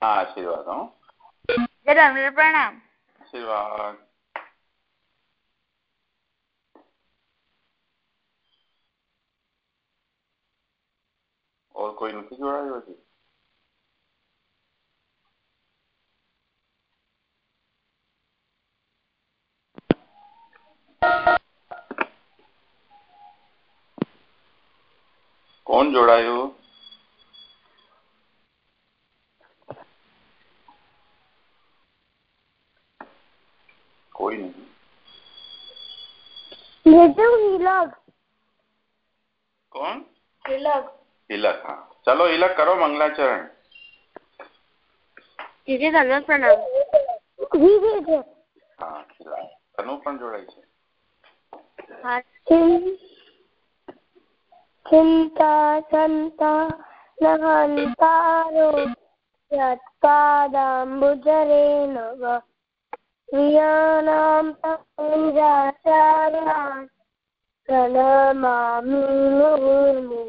હા આશીર્વાદ હો. પ્રણામ. આશીર્વાદ. ઓર કોઈ નથી જોડાયું હજી? કોણ જોડાયું કોઈ નહીં કોણ તિલક તિલક હા ચલો ઈલક કરો મંગલાચરણ. જીજી તમને પ્રણામ. જીજી હા તનુ પણ જોડાય છે. ચિંતા સંતા નહંતારો યત્પાદાંબુજરે નવ. ક્રિયાણામ તંજાચારા પ્રણમામી મુર્મુર્મુ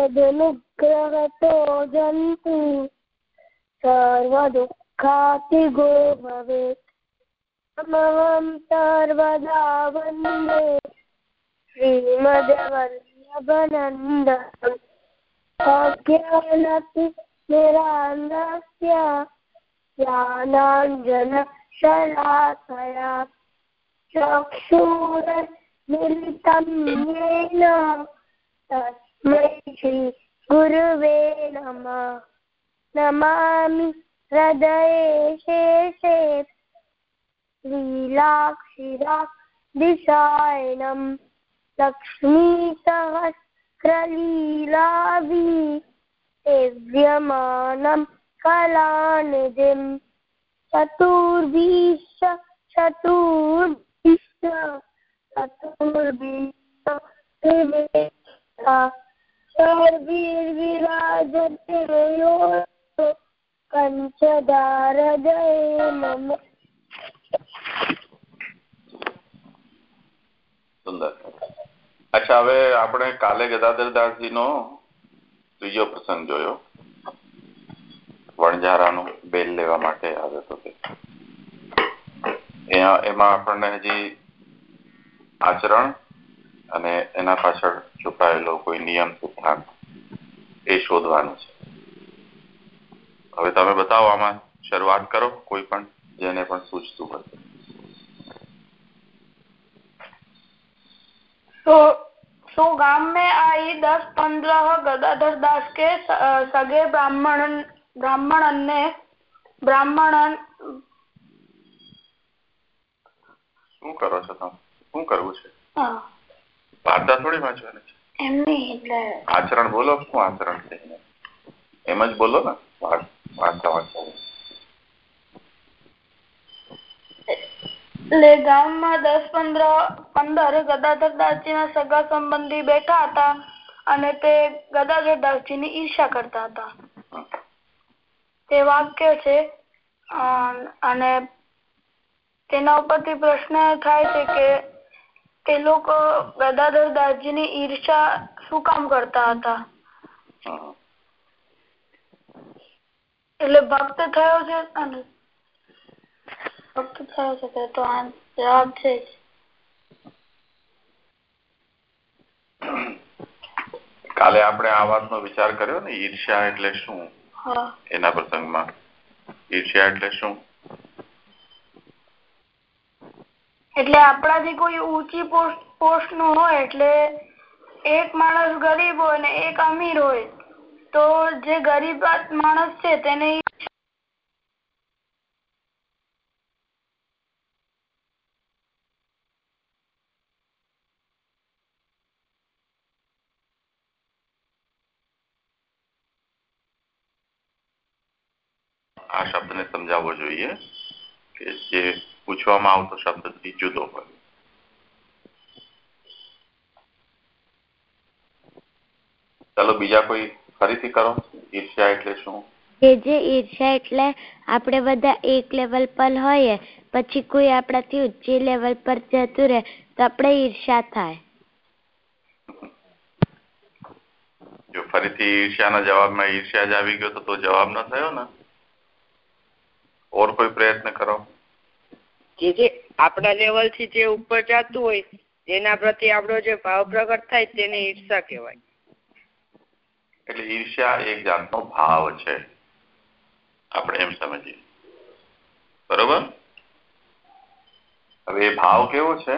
तदनुग्रहतो जन्तु सर्वदुःखातिगो भवेत् अहं सर्वदा वन्दे श्रीमद्वल्लभनन्दनम् अज्ञानति निरान्दस्य ज्ञानाञ्जनशलाकया चक्षुरमिलितं येन મૈત્રી ગુરુવે નમ નમામિ હૃદયે શેષે લીલાક્ષિરા દિશાયનમ લક્ષ્મી સહસ્રલીલાવી સેવ્યમાનમ કલાનિધિમ ચતુર્ભીશ ચતુર્ભીશ ચતુર્ભીશ सर्वीर्विराजते यो कञ्चदारजये मम સુંદર અચ્છા હવે આપણે કાલે ગદાધરદાસજી નો ત્રીજો પ્રસંગ જોયો વણઝારાનો બેલ લેવા માટે આવ્યો હતો તે એમાં આપણને હજી આચરણ અને એના પાછળ છુપાયેલો કોઈ નિયમ સિદ્ધાંત એ શોધવાનું છે હવે તમે બતાવો આમાં શરૂઆત કરો કોઈ પણ જેને પણ સૂચતું હોય तो सो गांव में आई दस पंद्रह गदाधर दास के सगे ब्राह्मण ब्राह्मण ने બ્રાહ્મણ શું કરો છો તમે શું કરવું છે હા વાર્તા થોડી વાંચવાની છે? એમ નહીં એટલે આચરણ બોલો શું આચરણ છે? એમ જ બોલો ને વાર્તા વાંચવાની. એટલે ગામમાં દસ પંદર પંદર ગદાધર દાસજી સગા સંબંધી બેઠા હતા અને તે ગદાધર દાસજી ની ઈર્ષા કરતા હતા. તે વાક્ય છે અને તેના ઉપરથી પ્રશ્ન થાય છે કે તે લોકો ગદાધર દાસજી ની ઈર્ષા શું કામ કરતા હતા? એટલે ભક્ત થયો છે અને ભક્ત થયો છે તો આ જવાબ છે કાલે આપણે આ વાતનો વિચાર કર્યો ને ઈર્ષ્યા એટલે શું? એના પ્રસંગમાં. ઈર્ષ્યા એટલે શું? એટલે આપણાથી કોઈ ઊંચી પોસ્ટનું હોય એટલે એક માણસ ગરીબ હોય ને એક અમીર હોય, તો જે ગરીબ માણસ છે તેને આ શબ્દને સમજાવવો જોઈએ કે જે પૂછવામાં આવતો શબ્દથી જુદો હોય. ચાલો બીજા કોઈ ફરીથી કરો? ઈર્ષ્યા એટલે શું? જે ઈર્ષ્યા એટલે આપણે બધા એક લેવલ પર હોઈએ પછી કોઈ આપણાથી ઊંચી લેવલ પર જતું રહે તો આપણે ઈર્ષ્યા થાય. જો ફરીથી ઈર્ષ્યાના જવાબમાં ઈર્ષ્યા જ આવી ગયો તો જવાબ ન થયો ને? ઓર કોઈ પ્રયત્ન કરો. જે જે આપણા લેવલથી જે ઉપર જતું હોય તેના પ્રત્યે આપણો જે ભાવ પ્રગટ થાય તેને ઈર્ષા કહેવાય. એટલે ઈર્ષ્યા એક જાતનો ભાવ છે. આપણે એમ સમજીએ. બરોબર? હવે એ ભાવ કેવો છે?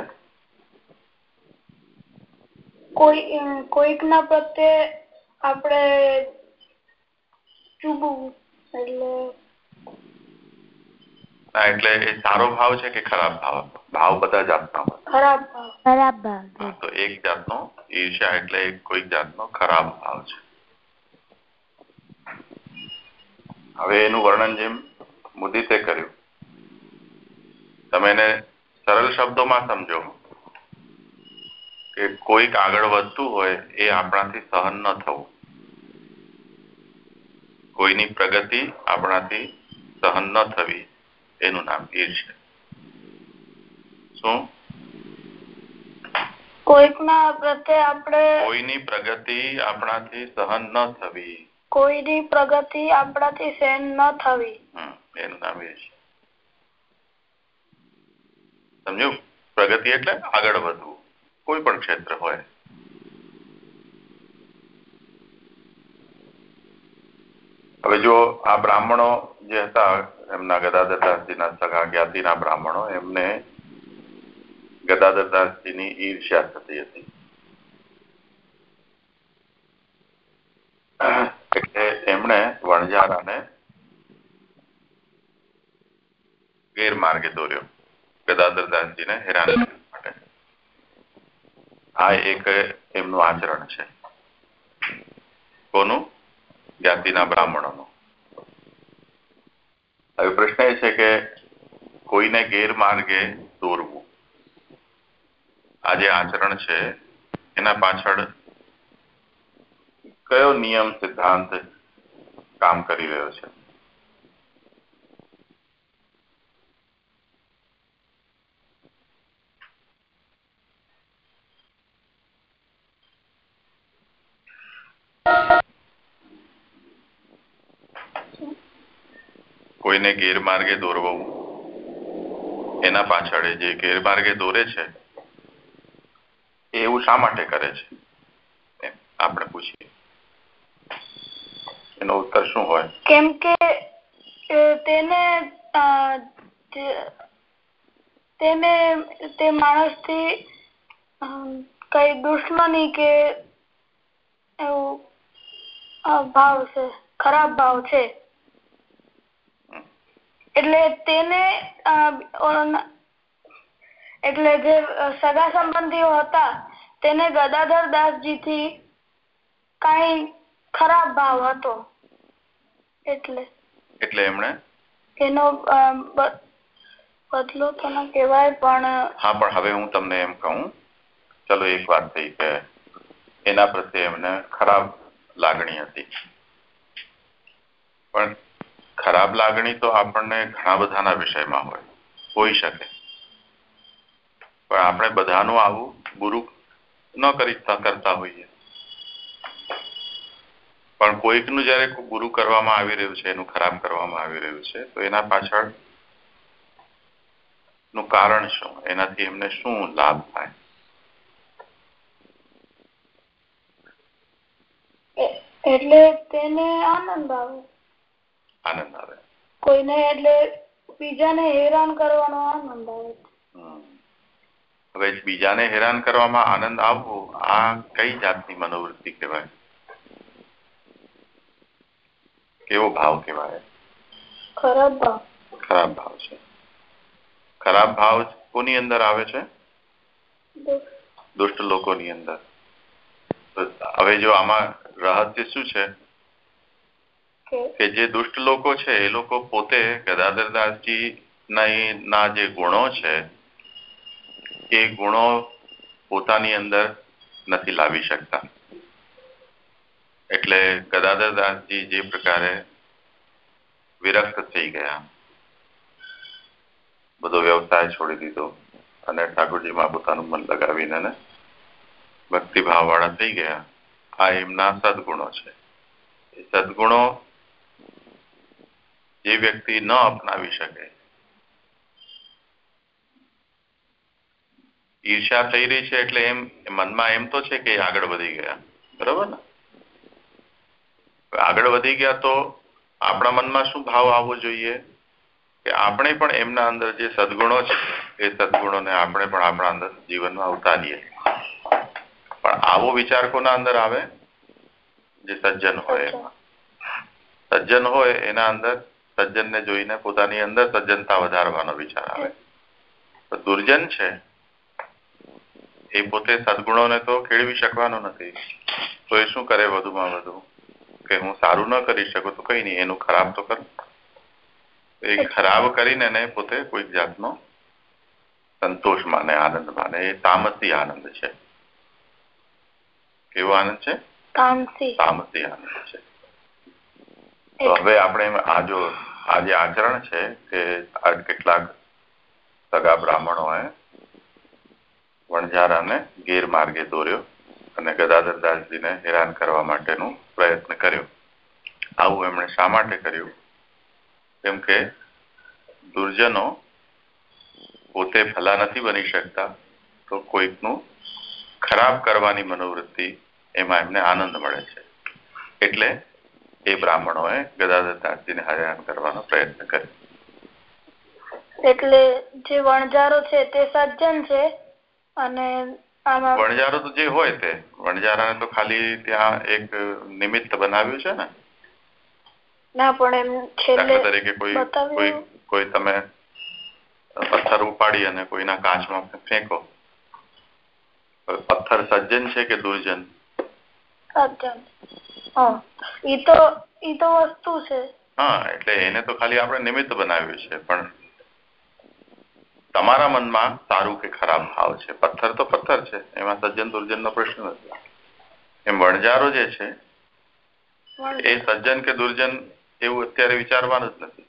કોઈ કોઈકના પ્રત્યે આપણે એટલે ના એટલે એ સારો ભાવ છે કે ખરાબ ભાવ? ભાવ બધા જાતના હોય. ખરાબ ભાવ. ખરાબ ભાવ તો એક જાતનો ઈર્ષ્યા એટલે કોઈક જાતનો ખરાબ ભાવ છે. હવે એનું વર્ણન જેમ મુદિતે કર્યું. તમે એને સરળ શબ્દોમાં સમજો. કે કોઈક આગળ વધતું હોય એ આપણાથી સહન ન થવું. કોઈની પ્રગતિ આપણાથી સહન ન થવી. એનું નામ ઈર્ષ્યા શું? કોઈકના પ્રત્યે આપણે કોઈની પ્રગતિ આપણાથી સહન ન થવી. કોઈની પ્રગતિ આપણાથી સહન ન થવી. એનું નામ એ છે. સમજ્યું? પ્રગતિ એટલે આગળ વધવું. કોઈ પણ ક્ષેત્ર હોય. હવે જો આ બ્રાહ્મણો જે હતા, એમના ગદાધરદાસજીના સગા જ્ઞાતિના બ્રાહ્મણો, એમને ગદાધરદાસજીની ઈર્ષ્યા થતી હતી. એટલે એમણે વણજારાને ગેરમાર્ગે દોર્યો. ગદાધરદાસજીને હેરાન માટે. આ એક એમનું આચરણ છે. કોનું? જ્ઞાતિના બ્રાહ્મણોનો. હવે પ્રશ્ન એ છે કે કોઈને ગેરમાર્ગે દોરવું. આ જે આચરણ છે, એના પાછળ કયો નિયમ સિદ્ધાંત કામ કરી રહ્યો છે? કોઈને ગેરમાર્ગે દોરવું. એના પાછળ જે ગેરમાર્ગે દોરે છે એવું શા માટે કરે છે? આપણે પૂછીએ. એનો ઉત્તર શું હોય? કેમ કે તેને તેને, તે માણસથી થી કઈ દુશ્મની કે એવું ભાવ છે, ખરાબ ભાવ છે. એટલે તેને એટલે જે સગા સંબંધીઓ હતા તેને ગદાધર દાસજી થી કઈ ખરાબ ભાવ હતો. એટલે. એટલે એમણે? એનો બદલો તો ન કહેવાય પણ હા પણ હવે હું તમને એમ કહું. ચલો એક વાત થઈ કે એના પ્રત્યે એમને ખરાબ લાગણી હતી. પણ ખરાબ લાગણી તો આપણને ઘણા બધાના વિષયમાં હોય. હોઈ શકે. પણ આપણે બધાનું આવું બુરું ન કરી કરતા હોઈએ. પણ કોઈકનું જયારે બુરું કરવામાં આવી રહ્યું છે, એનું ખરાબ કરવામાં આવી રહ્યું છે, તો એના પાછળનું કારણ શું? એનાથી એમને શું લાભ થાય? એટલે તેને આનંદ આવે. કોઈને એટલે બીજાને હેરાન કરવાનો આનંદ આવે. હવે બીજાને હેરાન કરવામાં આનંદ આવવો આ કઈ જાતની મનોવૃત્તિ કહેવાય? કેવો ભાવ કહેવાય? ખરાબ ભાવ. ખરાબ ભાવ છે. ખરાબ ભાવ કોની અંદર આવે છે? દુષ્ટ લોકોની અંદર. હવે જો આમાં રહસ્ય શું છે? કે જે દુષ્ટ લોકો છે, એ લોકો પોતે ગદાધરદાસજી ના જે ગુણો છે, એ ગુણો પોતાની અંદર નથી લાવી શકતા. એટલે ગદાધરદાસજી જે પ્રકારે વિરક્ત થઈ ગયા. બધો વ્યવસાય છોડી દીધો અને ઠાકોરજીમાં પોતાનું મન લગાવીને ભક્તિભાવ વાળા થઈ ગયા. આ એમના સદગુણો છે. એ સદગુણો જે વ્યક્તિ ન અપનાવી શકે. ઈર્ષા થઈ રહી છે એટલે એમ, મનમાં એમ તો છે કે આગળ વધી ગયા. બરોબર ને? આગળ વધી ગયા તો આપણા મનમાં શું ભાવ આવવો જોઈએ? કે આપણે પણ એમના અંદર જે સદગુણો છે, એ સદગુણોને આપણે પણ આપણા અંદર જીવનમાં ઉતારીએ. પણ આવો વિચાર કોના અંદર આવે? જે સજ્જન હોય એમાં. સજ્જન હોય એના અંદર સજ્જનને જોઈને પોતાની અંદર સજ્જનતા વધારવાનો વિચાર આવે. દુર્જન છે એ પોતે સદગુણોને તો કેળવી શકવાનો નથી. તો એ શું કરે વધુમાં વધુ? કે હું સારું ન કરી શકું તો કઈ નહીં એનું ખરાબ તો કરું. એ ખરાબ કરીને એને પોતે કોઈક જાતનો સંતોષ માને આનંદ માને. એ તામસી આનંદ છે. કેવો આનંદ છે? તામસી આનંદ છે. તો હવે આપણે આ જો આ જે આચરણ છે કે કેટલાક સગા બ્રાહ્મણોએ વણઝારાને ગેરમાર્ગે દોર્યો અને ગદાધરદાસજીને હેરાન કરવા માટેનું પ્રયત્ન કર્યો. આવું એમણે શા માટે કર્યું? કેમ કે દુર્જનો પોતે ભલા નથી બની શકતા, તો કોઈકનું ખરાબ કરવાની મનોવૃત્તિ એમાં એમને આનંદ મળે છે. એટલે એ બ્રાહ્મણોએ ગદાધર દાસજીને હરણ કરવાનો પ્રયત્ન કર્યો. એટલે જે વણજારો છે તે સજ્જન છે અને વણજારો તો જે હોય તે વણજારાને તો ખાલી ત્યાં એક નિમિત્ત બનાવ્યું છે ને? ના પણ એમ છેલ્લે તરીકે કોઈ કોઈ કોઈ તમે પથ્થર ઉપાડી અને કોઈના કાચમાં ફેંકો. પથ્થર સજ્જન છે કે દુર્જન? સજ્જન ઈ તો ઈ તો વસ્તુ છે. હા એટલે એને તો ખાલી આપણે નિમિત્ત બનાવ્યું છે પણ તમારા મનમાં સારું કે ખરાબ ભાવ છે? પથ્થર તો પથ્થર છે. એમાં સજ્જન દુર્જન પ્રશ્ન નથી. એમ વણજારો જે છે એ સજ્જન કે દુર્જન એવું અત્યારે વિચારવાનું જ નથી.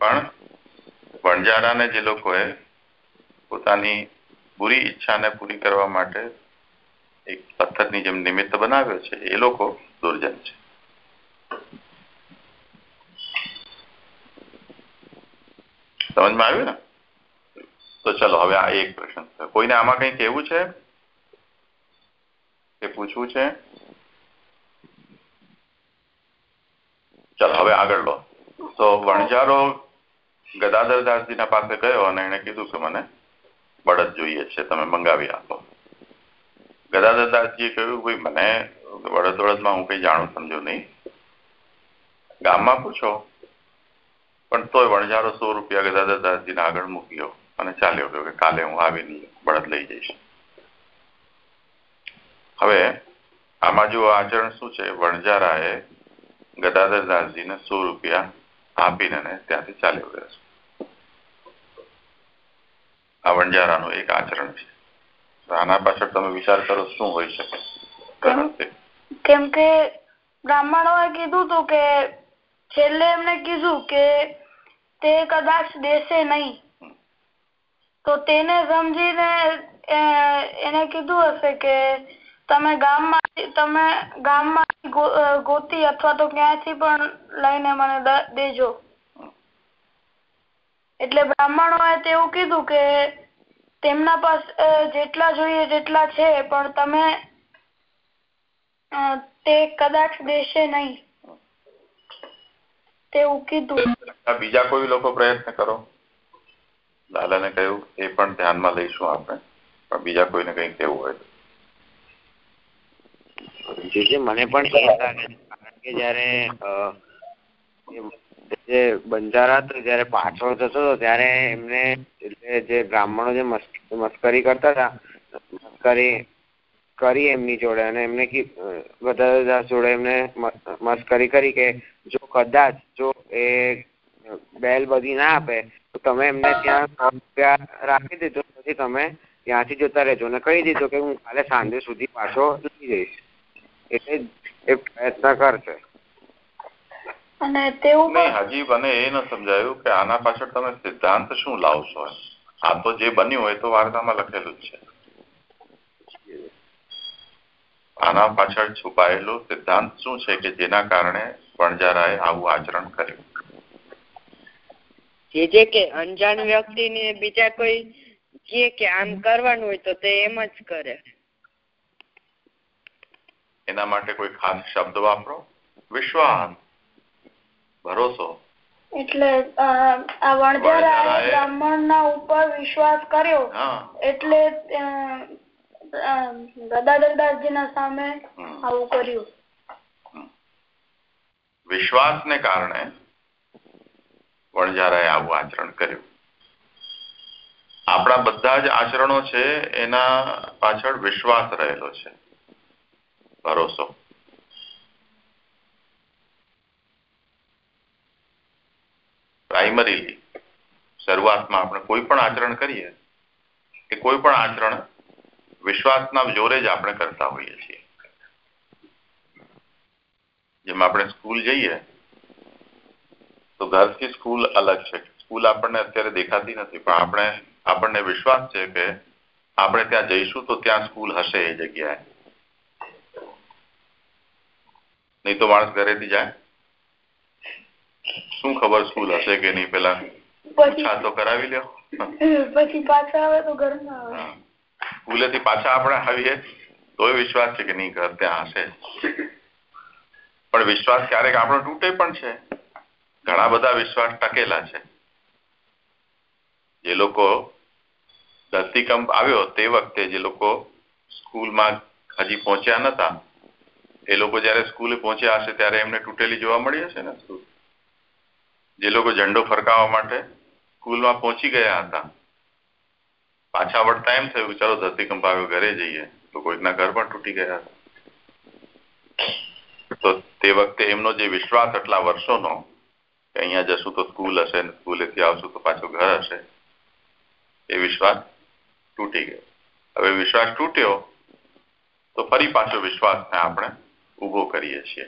પણ વણજારાને જે લોકોએ પોતાની બુરી ઈચ્છાને પૂરી કરવા માટે એક પથ્થરની જેમ નિમિત્ત બનાવ્યો છે, એ લોકો દુર્જન છે. સમજમાં આવ્યું ને? તો ચલો, હવે આ એક પ્રશ્ન કોઈને આમાં કઈ કેવું છે? કે પૂછવું છે? ચાલો, હવે આગળ લો. તો વણજારો ગદાધરદાસજીના પાસે ગયો અને એને કીધું કે મને બળદ જોઈએ છે, તમે મંગાવી આપો. ગદાધરદાસજીએ કહ્યું, ભાઈ, મને વડદ બળદમાં હું કઈ જાણું સમજો નહીં. ગામમાં પૂછો. પણ તોય વણઝારો સો રૂપિયા ગદાધરદાસજીને આગળ મૂક્યો અને ચાલ્યો ગયો કે કાલે હું આવીને બળદ લઈ જઈશ. હવે આમાં જો આચરણ શું છે? વણઝારાએ ગદાધરદાસજીને સો રૂપિયા આપીને ત્યાંથી ચાલ્યો ગયો છે. આ વણજારાનું એક આચરણ છે. આના પાછળ તમે વિચાર કરો શું હોઈ શકે. કેમ? કે બ્રાહ્મણોએ કીધું હતું કે છેલ્લે એમને કીધું કે તે કદાચ દેશે નહીં. તો તેને સમજીને એને કીધું હશે કે તમે ગામમાં તમે ગામમાં ગોતી અથવા તો ક્યાંથી પણ લઈને મને દેજો. એટલે બ્રાહ્મણોએ તેવું કીધું કે તેમના પાસે જેટલા જોઈએ તેટલા છે પણ તમે તે કદાચ દેશે નહીં. તેવું કીધું. બીજા કોઈ લોકો પ્રયત્ન કરો. લાલાને કહ્યું એ પણ ધ્યાનમાં લઈશું આપણે. પણ બીજા કોઈને કઈ કેવું હોય મને પણ એ લાગે કારણ કે જયારે જે બંજારા તો જયારે પાછળ જતો હતો ત્યારે એમને એટલે જે બ્રાહ્મણો જે મસ્કરી કરતા હતા. મસ્કરી કરી એમની જોડે અને એમને બધા જોડે એમને મસ્કરી કરી કે જો કદાચ જો એ બેલ બધી ના આપે તો તમે એમને ત્યાં રાખી દીધો પછી તમે ત્યાંથી જોતા રહેજો. અને કહી દીધો કે હું કાલે સાંજે સુધી પાછો લઈ જઈશ. એટલે એ પ્રયત્ન કરશે. અને તેવું હજી મને એ ન સમજાયું કે આના પાછળ તમે સિદ્ધાંત શું લાવશો આ તો જે બન્યું હોય તો વાર્તામાં લખેલું જ છે. આના પાછળ છુપાયેલો સિદ્ધાંત શું છે કે જેના કારણે વણજારાએ આવું આચરણ કર્યું? જે જે કે અંજાણ વ્યક્તિને બીજા કોઈ જે કે આમ કરવાનું હોય તો તે એમ જ કરે. એના માટે કોઈ ખાસ શબ્દ વાપરો? વિશ્વાસ ભરોસો. એટલે આ વણજારાએ બ્રાહ્મણના ઉપર વિશ્વાસ કર્યો. એટલે ગદાધરદાસજીના સામે આવું કર્યું. વિશ્વાસને કારણે વણજારાએ આવું આચરણ કર્યું. આપણા બધા જ આચરણો છે એના પાછળ વિશ્વાસ રહેલો છે. ભરોસો. પ્રાઇમરીલી શરૂઆતમાં આપણે કોઈ પણ આચરણ કરીએ કે કોઈ પણ આચરણ વિશ્વાસના જોરે જ આપણે કરતા હોઈએ છીએ. જેમ આપણે સ્કૂલ જઈએ, તો ઘરથી સ્કૂલ અલગ છે. સ્કૂલ આપણને અત્યારે દેખાતી નથી, પણ આપણે, આપણને વિશ્વાસ છે કે આપણે ત્યાં જઈશું તો ત્યાં સ્કૂલ હશે એ જગ્યાએ. નહીં તો માણસ ઘરેથી જાય. શું ખબર શું થશે કે નહીં પેલા? પૂછા તો કરાવી લ્યો. પછી પાછા આવે તો ઘર આવે. સ્કૂલેથી પાછા આપણે આવીએ. તોય વિશ્વાસ છે કે નહીં ઘર ત્યાં હશે. પણ વિશ્વાસ ક્યારેક આપણો તૂટે પણ છે. ઘણા બધા વિશ્વાસ ટકેલા છે. જે લોકો ધરતીકંપ આવ્યો તે વખતે જે લોકો સ્કૂલમાં હજી પહોંચ્યા નતા એ લોકો જયારે સ્કૂલે પહોંચ્યા હશે ત્યારે એમને તૂટેલી જોવા મળી હશે ને? સ્કૂલ જે લોકો ઝંડો ફરકાવવા માટે સ્કૂલમાં પહોંચી ગયા હતા. પાછા વળતા એમ થયું ચલો ધરતીકંપ આવ્યો, ઘરે જઈએ. તો કોઈકના ઘર પણ તૂટી ગયા તો તે વખતે એમનો જે વિશ્વાસ આટલા વર્ષોનો કે અહીંયા જશું તો સ્કૂલ હશે ને સ્કૂલેથી આવશું તો પાછો ઘર હશે, એ વિશ્વાસ તૂટી ગયો. હવે વિશ્વાસ તૂટ્યો તો ફરી પાછો વિશ્વાસને આપણે ઊભો કરીએ છીએ.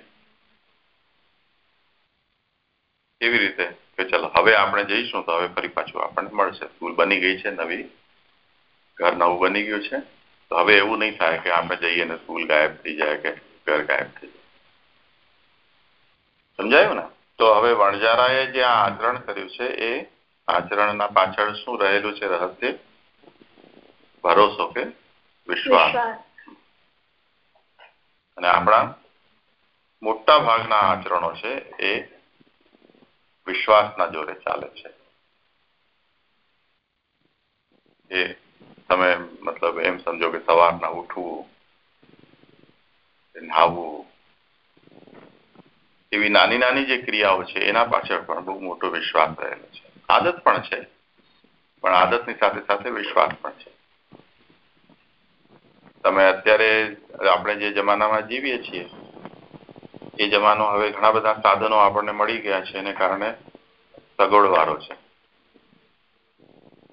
કેવી રીતે? કે ચલો હવે આપણે જઈશું તો હવે ફરી પાછું આપણને મળશે. સ્કૂલ બની ગઈ છે નવી. ઘર નવું બની ગયું છે. તો હવે એવું નહીં થાય કે આપણે જઈએ ને સ્કૂલ ગાયબ થઈ જાય કે ઘર ગાયબ થઈ જાય. સમજાયું ને? તો હવે વણજારાએ જે આ આચરણ કર્યું છે એ આચરણના પાછળ શું રહેલું છે રહસ્ય? ભરોસો કે વિશ્વાસ. અને આપણા મોટા ભાગના આચરણો છે એ વિશ્વાસના જોરે ચાલે છે. એ તમે મતલબ એમ સમજો કે સવારના ઉઠવું એવી નાની નાની જે ક્રિયાઓ છે, એના પાછળ પણ બહુ મોટો વિશ્વાસ રહેલો છે. આદત પણ છે, પણ આદતની સાથે સાથે વિશ્વાસ પણ છે. તમે અત્યારે આપણે જે જમાનામાં જીવીએ છીએ એ જમાનો હવે ઘણા બધા સાધનો આપણને મળી ગયા છે, એને કારણે સગવડવાળો છે.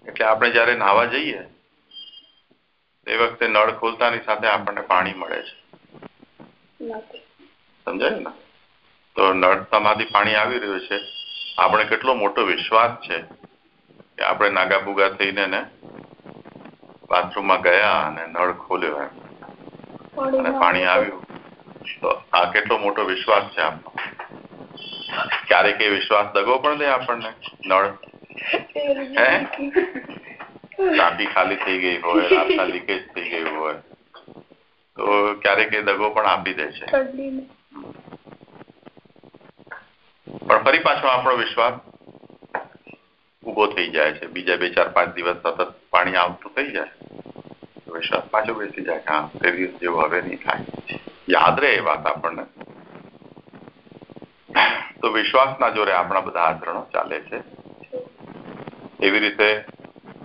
એટલે આપણે જયારે નાહવા જઈએ તે વખતે નળ ખોલતાની સાથે આપણને પાણી મળે છે. સમજાયું ને? તો નળતામાંથી પાણી આવી રહ્યું છે. આપણે કેટલો મોટો વિશ્વાસ છે કે આપણે નાગા ભૂગા થઈને ને બાથરૂમમાં ગયા અને નળ ખોલ્યો અને પાણી આવ્યું. તો આ કેટલો મોટો વિશ્વાસ છે આપનો ક્યારેક એ વિશ્વાસ દગો પણ દે આપણને નળ. હે? ટાંકી ખાલી થઈ ગઈ હોય રાસ્તા લીકેજ થઈ ગયું હોય તો ક્યારેક એ દગો પણ આપી દે છે. પણ ફરી પાછો આપણો વિશ્વાસ ઊભો થઈ જાય છે. બીજા બે ચાર પાંચ દિવસ સતત પાણી આવતું થઈ જાય. વિશ્વાસ પાછો બેસી જાય હા તે દિવસ જેવું હવે નહીં થાય. યાદ રહે એ વાત આપણને. તો વિશ્વાસના જોરે આપણા બધા આચરણો ચાલે છે. એવી રીતે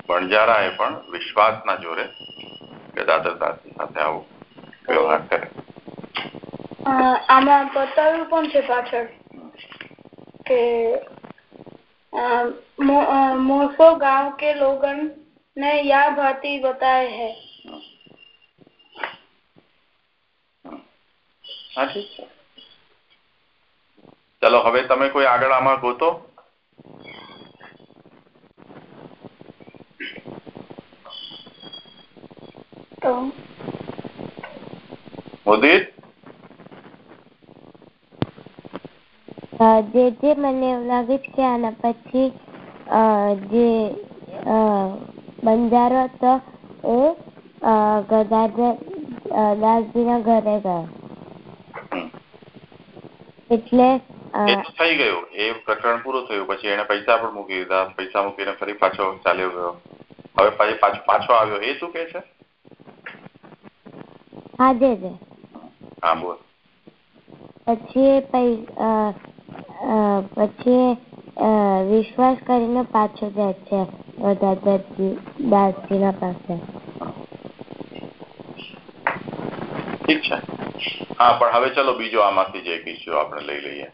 વણજારાએ પણ વિશ્વાસના જોરે ગદાધરદાસની સાથે આવો વ્યવહાર કરે. આમાં બતાવ્યું પણ છે પાછળ? કે મોસો ગાંવ કે લોગન ને યા ભાતી બતાવે ઠીક છે. ચલો હવે તમે કોઈ આગળ આમાં ગોતો. મુદિત જે જે મને એવું લાગે છે કે આના પછી અ, જે અ, બંજારો હતો એ અ, ગદાધર અ, દાસજીના ઘરે ગયો. હમ. એટલે એ તો થઈ ગયું. એ પ્રકરણ પૂરું થયું. પછી એને પૈસા પણ મૂકી દીધા. પૈસા મૂકીને ફરી પાછો ચાલ્યો ગયો. હવે પછી પાછો આવ્યો. એ શું કે છે? હાજે જે હા બોલ. પછી પછી વિશ્વાસ કરીને પાછો જાય છે. ગદાધરજી દાસજીના પાસે. ઠીક છે. હા, પણ હવે ચલો બીજો આમાંથી જે એક આપણે લઈ લઈએ.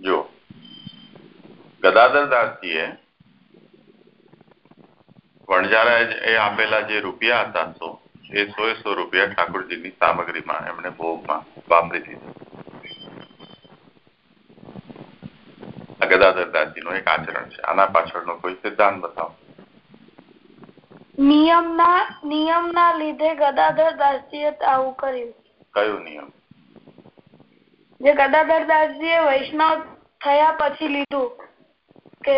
જો ગદાધર દાસજીએ વણઝારા એ આપેલા જે રૂપિયા હતા સો, એ સો એ સો રૂપિયા ઠાકોરજીની સામગ્રીમાં એમણે ભોગમાં વાપરી દીધા. ગદાધર દાસજીનું એક આચરણ છે. આના પાછળનો કોઈ સિદ્ધાંત બતાવો. નિયમના નિયમના લીધે ગદાધર દાસજીએ આવું કર્યું. કયો નિયમ? જે ગદાધર દાસજીએ વૈષ્ણવ થયા પછી લીધું કે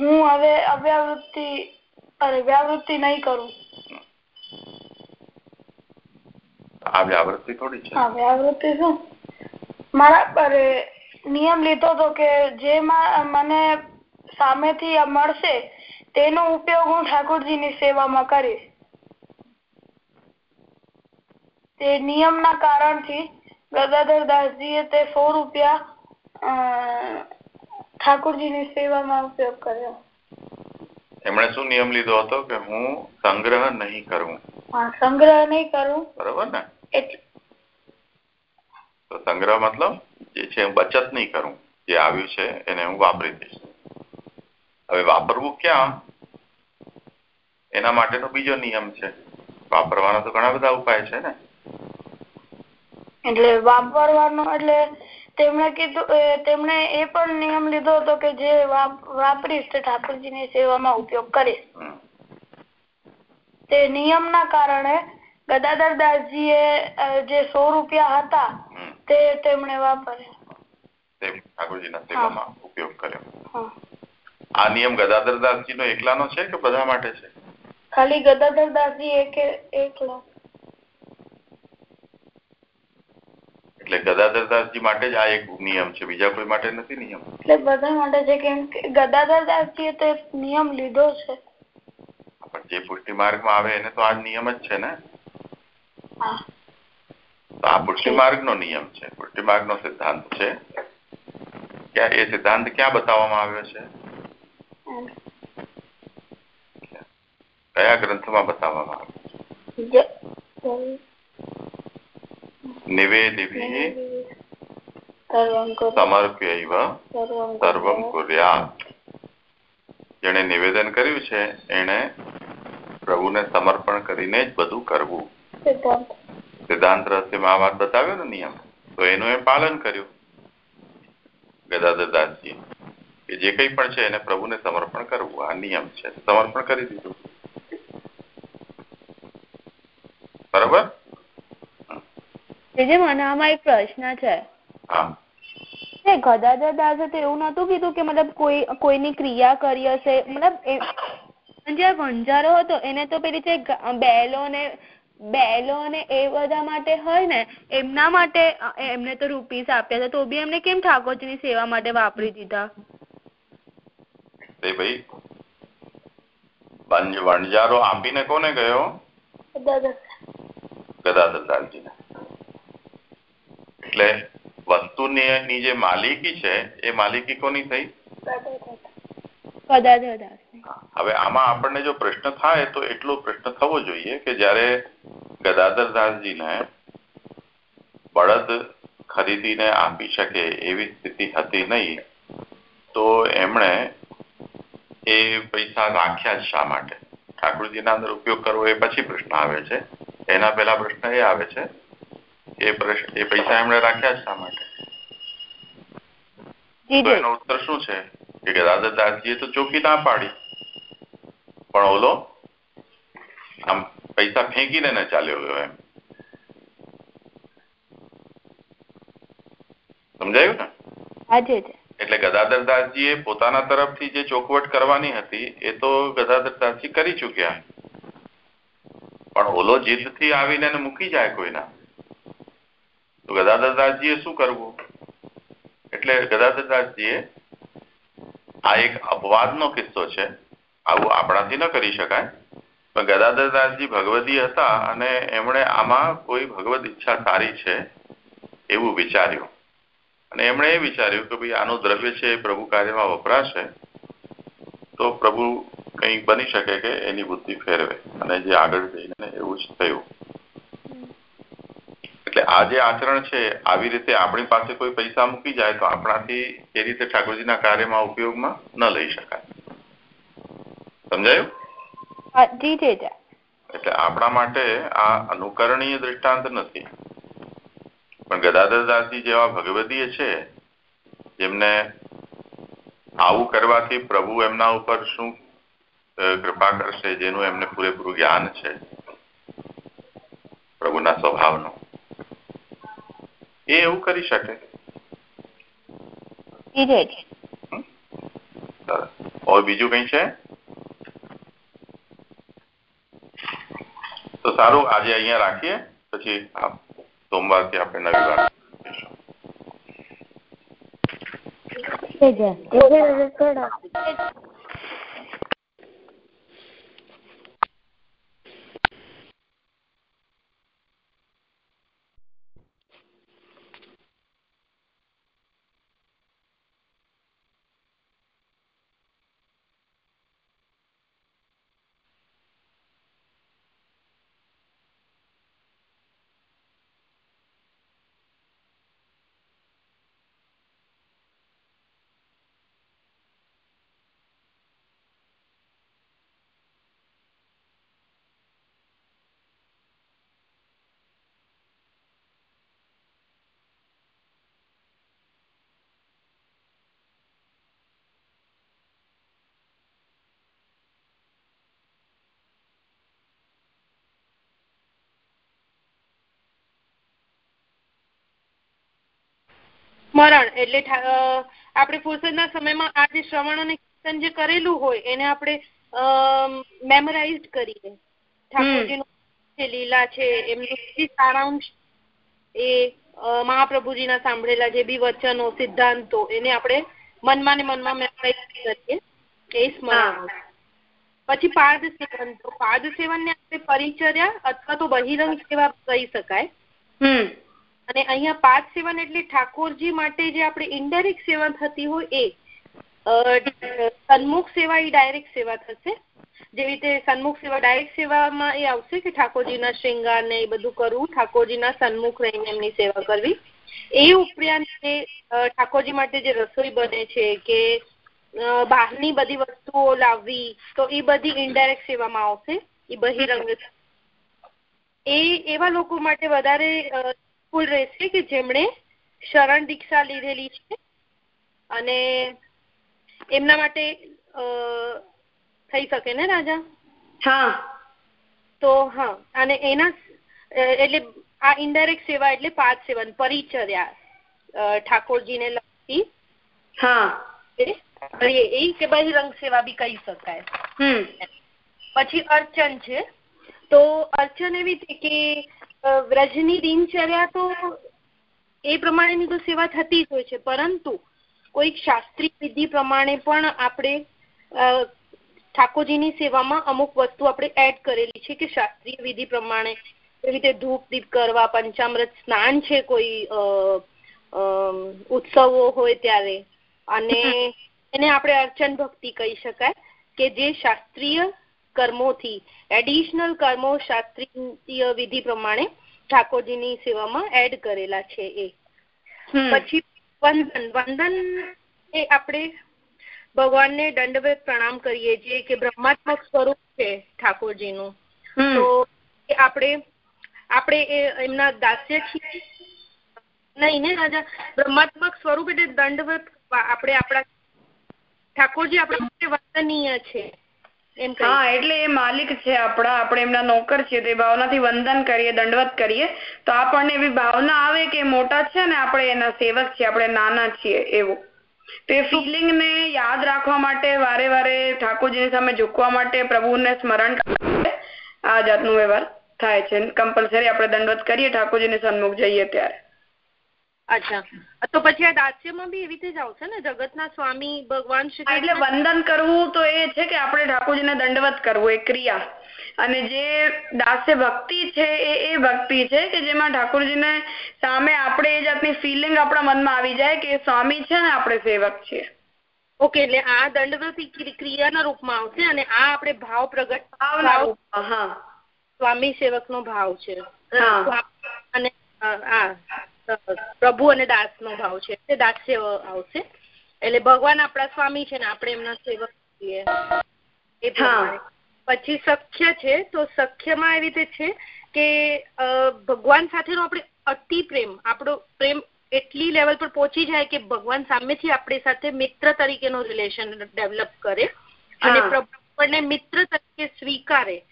હું હવે અવ્યાવૃત્તિ અરે વ્યાવૃત્તિ નહીં કરું. આ વ્યાવૃત્તિ થોડી છે. હા વ્યાવૃત્તિ શું? મારા અરે નિયમ લીધો તો કે જેમાં મને સામેથી મળશે તેનો ઉપયોગ હું ઠાકોરજીની સેવામાં કરીશ. તે નિયમના કારણથી ગદાધર દાસજીએ તે સો રૂપિયા ઠાકોરજીની સેવામાં ઉપયોગ કર્યો. એમણે શું નિયમ લીધો હતો કે હું સંગ્રહ નહીં કરું? સંગ્રહ નહીં કરું. બરોબર ને? એટલે તો સંગ્રહ મતલબ જે છે બચત નહીં કરું. જે આવ્યું છે એને હું વાપરી દઈશ. હવે વાપરવું ક્યાં? એના માટેનો બીજો નિયમ છે. વાપરવાના તો ઘણા બધા ઉપાય છે ને. એટલે વાપરવાનો એટલે તેમણે કીધું તેમણે એ પણ નિયમ લીધો હતો કે જે વાપરીશ તે ઠાકોરજીની સેવામાં ઉપયોગ કરીશ. તે તે નિયમના કારણે ગદાધર દાસજી એ જે સો રૂપિયા હતા તે તેમણે વાપર્યા. ઠાકોરજી ના સેવામાં ઉપયોગ કર્યો. હા. આ નિયમ ગદાધરદાસજીનો એકલાનો છે કે બધા માટે છે? ખાલી ગદાધરદાસજી એકલા. એટલે ગદાધરદાસજી માટે જ આ એક નિયમ છે બીજા કોઈ માટે નથી નિયમ? એટલે બધા માટે છે કેમ કે ગદાધર દાસજીએ તે નિયમ લીધો છે. પણ જે પુષ્ટિ માર્ગમાં આવે એને તો આ નિયમ જ છે ને? આ પુષ્ટિ માર્ગ નો નિયમ છે. પુષ્ટિ માર્ગ નો સિદ્ધાંત છે. એ સિદ્ધાંત ક્યાં બતાવવામાં આવ્યો છે. કયા ગ્રંથમાં બતાવવામાં આવ્યો જ- નિવેદિભિ સર્વં કુરુ- સમર્પ્યૈવ સર્વં સર્વમ કુર્યાત. જેણે નિવેદન કર્યું છે એને પ્રભુને સમર્પણ કરીને જ બધું કરવું. સિદ્ધાંત. સિદ્ધાંત રહસ્યમાં આ વાત બતાવ્યો ને નિયમ? તો એનું એ પાલન કર્યું. ગદાધર દાસજી. કે જે કંઈ પણ છે એને પ્રભુને સમર્પણ કરવું આ નિયમ છે. સમર્પણ કરી દીધું. બરાબર? જે મને આમાં એક પ્રશ્ન છે. હા. ગદાધર દાસે તો એવું નતું કીધું કે મતલબ કોઈ કોઈની ક્રિયા કરી હશે? મતલબ જે વંજારો હતો એને તો પેલી જે બેલો ને બેલો ને એ બધા માટે હોય ને એમના માટે એમને તો રૂપીસ આપ્યા હતા. તો બી એમને કેમ ઠાકોરજીની સેવા માટે વાપરી દીધા? તે ભાઈ વણજારો આપીને કોને ગયો? ગદાધર. દાસજીને એટલે વસ્તુની ની જે માલિકી છે એ માલિકી કોની થઈ? હવે આમાં આપણને જો પ્રશ્ન થાય તો એટલો પ્રશ્ન થવો જોઈએ કે જ્યારે ગદાધર દાસજીને બળદ ખરીદીને આપી શકે એવી સ્થિતિ હતી નહીં તો એમણે એ પૈસા રાખ્યા શા માટે? ઠાકોરજીના અંદર ઉપયોગ કરવો એ પછી પ્રશ્ન આવે છે. એના પહેલા પ્રશ્ન એ આવે છે એ પ્રશ્ન એ પૈસા એમણે રાખ્યા શા માટે? તો એનો ઉત્તર શું છે? કે ગદાધર દાસજીએ તો ચોખ્ખી ના પાડી. પણ ઓલો આમ પૈસા ફેંકીને ને ચાલ્યો ગયો એમ. સમજાયું ને? એટલે ગદાધરદાસજીએ પોતાના તરફથી જે ચોખવટ કરવાની હતી, એ તો ગદાધરદાસજી કરી ચુક્યા. પણ ઓલો જીદથી આવીને મૂકી જાય કોઈના. તો ગદાધરદાસજીએ શું કરવું? એટલે ગદાધરદાસજીએ આ એક અપવાદનો કિસ્સો છે. આવું આપણાથી ન કરી શકાય. પણ ગદાધરદાસજી ભગવદી હતા અને એમણે આમાં કોઈ ભગવદ ઈચ્છા સારી છે એવું વિચાર્યું. અને એમણે એ વિચાર્યું કે ભાઈ આનું દ્રવ્ય છે એ પ્રભુ કાર્યમાં વપરાશે તો પ્રભુ કંઈક બની શકે કે એની બુદ્ધિ ફેરવે અને જે આગળ જઈને એવું જ થયું. એટલે આ જે આચરણ છે આવી રીતે આપણી પાસે કોઈ પૈસા મૂકી જાય તો આપણાથી એ રીતે ઠાકોરજીના કાર્યમાં ઉપયોગમાં ન લઈ શકાય. સમજાયું? એટલે આપણા માટે આ અનુકરણીય દ્રષ્ટાંત નથી. પણ ગદાધરદાસજી જેવા ભગવદીય છે જેમને આવું કરવાથી પ્રભુ એમના ઉપર શું કૃપા કરશે જેનું એમને પૂરેપૂરું જ્ઞાન છે પ્રભુના સ્વભાવનું. એ એવું કરી શકે. ઓર બીજું કઈ છે? તો સારું આજે અહીંયા રાખીએ. પછી સોમવારથી આપણે નવી વાત સ્મરણ એટલે આપણે ફુરસદના સમયમાં આ જે શ્રવણ અને કીર્તન જે કરેલું હોય એને આપણે મેમરાઇઝ કરીએ. ઠાકોરજીનું જે લીલા છે એમનું સારાંશ એ મહાપ્રભુજીના સાંભળેલા જે બી વચનો સિદ્ધાંતો એને આપણે મનમાં ને મનમાં મેમરાઇઝ કરીએ એ સ્મરણ પછી પાદ સેવન તો પાદ સેવન ને આપણે પરિચર્યા અથવા તો બહિરંગ સેવા કહી શકાય. અને અહીંયા પાદ સેવન એટલે ઠાકોરજી માટે જે આપણે ઇન્ડાયરેક્ટ સેવા થતી હોય એ સન્મુખ સેવા એ ડાયરેક્ટ સેવા થશે. જેવી રીતે સન્મુખ સેવા ડાયરેક્ટ સેવામાં એ આવશે કે ઠાકોરજીના શ્રૃંગાર ને એ બધું કરવું, ઠાકોરજીના સન્મુખ રહીને એમની સેવા કરવી. એ ઉપરાંત ઠાકોરજી માટે જે રસોઈ બને છે કે બહારની બધી વસ્તુઓ લાવવી, તો એ બધી ઇન્ડાયરેક્ટ સેવામાં આવશે. એ બહિરંગ. એ, એવા લોકો માટે વધારે ફૂલ રહેશે કે જેમણે શરણ દીક્ષા લીધેલી છે? અને એમના માટે થઈ શકે ને રાજા? હા. તો હા. અને એના એટલે આ ઇનડાયરેક્ટ સેવા એટલે પાંચ સેવન પરિચર્યા ઠાકોરજીને લગતી. હા. એ કે બહિરંગ સેવા બી કહી શકાય. પછી અર્ચન છે. તો અર્ચન એવી છે કે વ્રજની દિનચર્યા તો એ પ્રમાણેની તો સેવા થતી જ હોય છે, પરંતુ કોઈક શાસ્ત્રીય વિધિ પ્રમાણે પણ આપણે ઠાકોરજીની સેવામાં અમુક વસ્તુ આપણે એડ કરેલી છે કે શાસ્ત્રીય વિધિ પ્રમાણે એવી રીતે ધૂપ દીપ કરવા, પંચામૃત સ્નાન છે કોઈ ઉત્સવો હોય ત્યારે, અને એને આપણે અર્ચન ભક્તિ કહી શકાય કે જે શાસ્ત્રીય કર્મોથી એડિશનલ કર્મો શાસ્ત્રીય વિધિ પ્રમાણે ઠાકોરજીની સેવામાં એડ કરેલા છે એ. પછી વંદન. વંદન એ આપણે ભગવાનને દંડવત પ્રણામ કરીએ છીએ કે બ્રહ્માત્મક સ્વરૂપ છે ઠાકોરજીનું. તો આપણે આપણે એ એમના દાસ્ય છીએ? નહીં ને રાજા. બ્રહ્માત્મક સ્વરૂપ એટલે દંડવત આપણે આપણા ઠાકોરજી આપણા માટે વંદનીય છે. હા એટલે એ માલિક છે આપણા. આપણે એમના નોકર છીએ તે ભાવનાથી વંદન કરીએ દંડવત કરીએ. તો આપણને એવી ભાવના આવે કે મોટા છે ને આપણે એના સેવક છીએ આપણે નાના છીએ એવું. તે ફિલિંગ ને યાદ રાખવા માટે વારે વારે ઠાકોરજીની સામે ઝૂકવા માટે પ્રભુને સ્મરણ કરવા આ જાતનું વ્યવહાર થાય છે. કમ્પલસરી આપણે દંડવત કરીએ ઠાકોરજીની સન્મુખ જઈએ ત્યારે. અચ્છા. તો પછી આ દાસ્યમાં બી એવી રીતે જ આવશે ને? જગતના સ્વામી ભગવાન શ્રી એટલે વંદન કરવું તો એ છે કે આપણે ઠાકોરજીને દંડવત કરવું એ ક્રિયા. અને જે દાસ્ય ભક્તિ છે એ એ ભક્તિ છે કે જેમાં ઠાકોરજીને સામે આપણે એ જાતની ફિલિંગ આપણા મનમાં આવી જાય કે સ્વામી છે ને આપણે સેવક છીએ. ઓકે એટલે આ દંડવતી ક્રિયાના રૂપમાં આવશે અને આ આપણે ભાવ પ્રગટ ભાવના હા. સ્વામી સેવકનો ભાવ છે. હા. અને આ. પ્રભુ અને દાસ નો ભાવ છે. એટલે દાસ્ય આવશે. એટલે ભગવાન આપણા સ્વામી છે ને આપણે એમના સેવક છીએ. એ પછી સખ્ય છે તો સખ્યમાં એવી રીતે છે કે ભગવાન સાથેનો આપણે અતિ પ્રેમ આપણો પ્રેમ એટલી લેવલ પર પહોંચી જાય કે ભગવાન સામેથી આપણી સાથે મિત્ર તરીકેનો રિલેશન ડેવલપ કરે અને પ્રભુ આપણને મિત્ર તરીકે સ્વીકારે.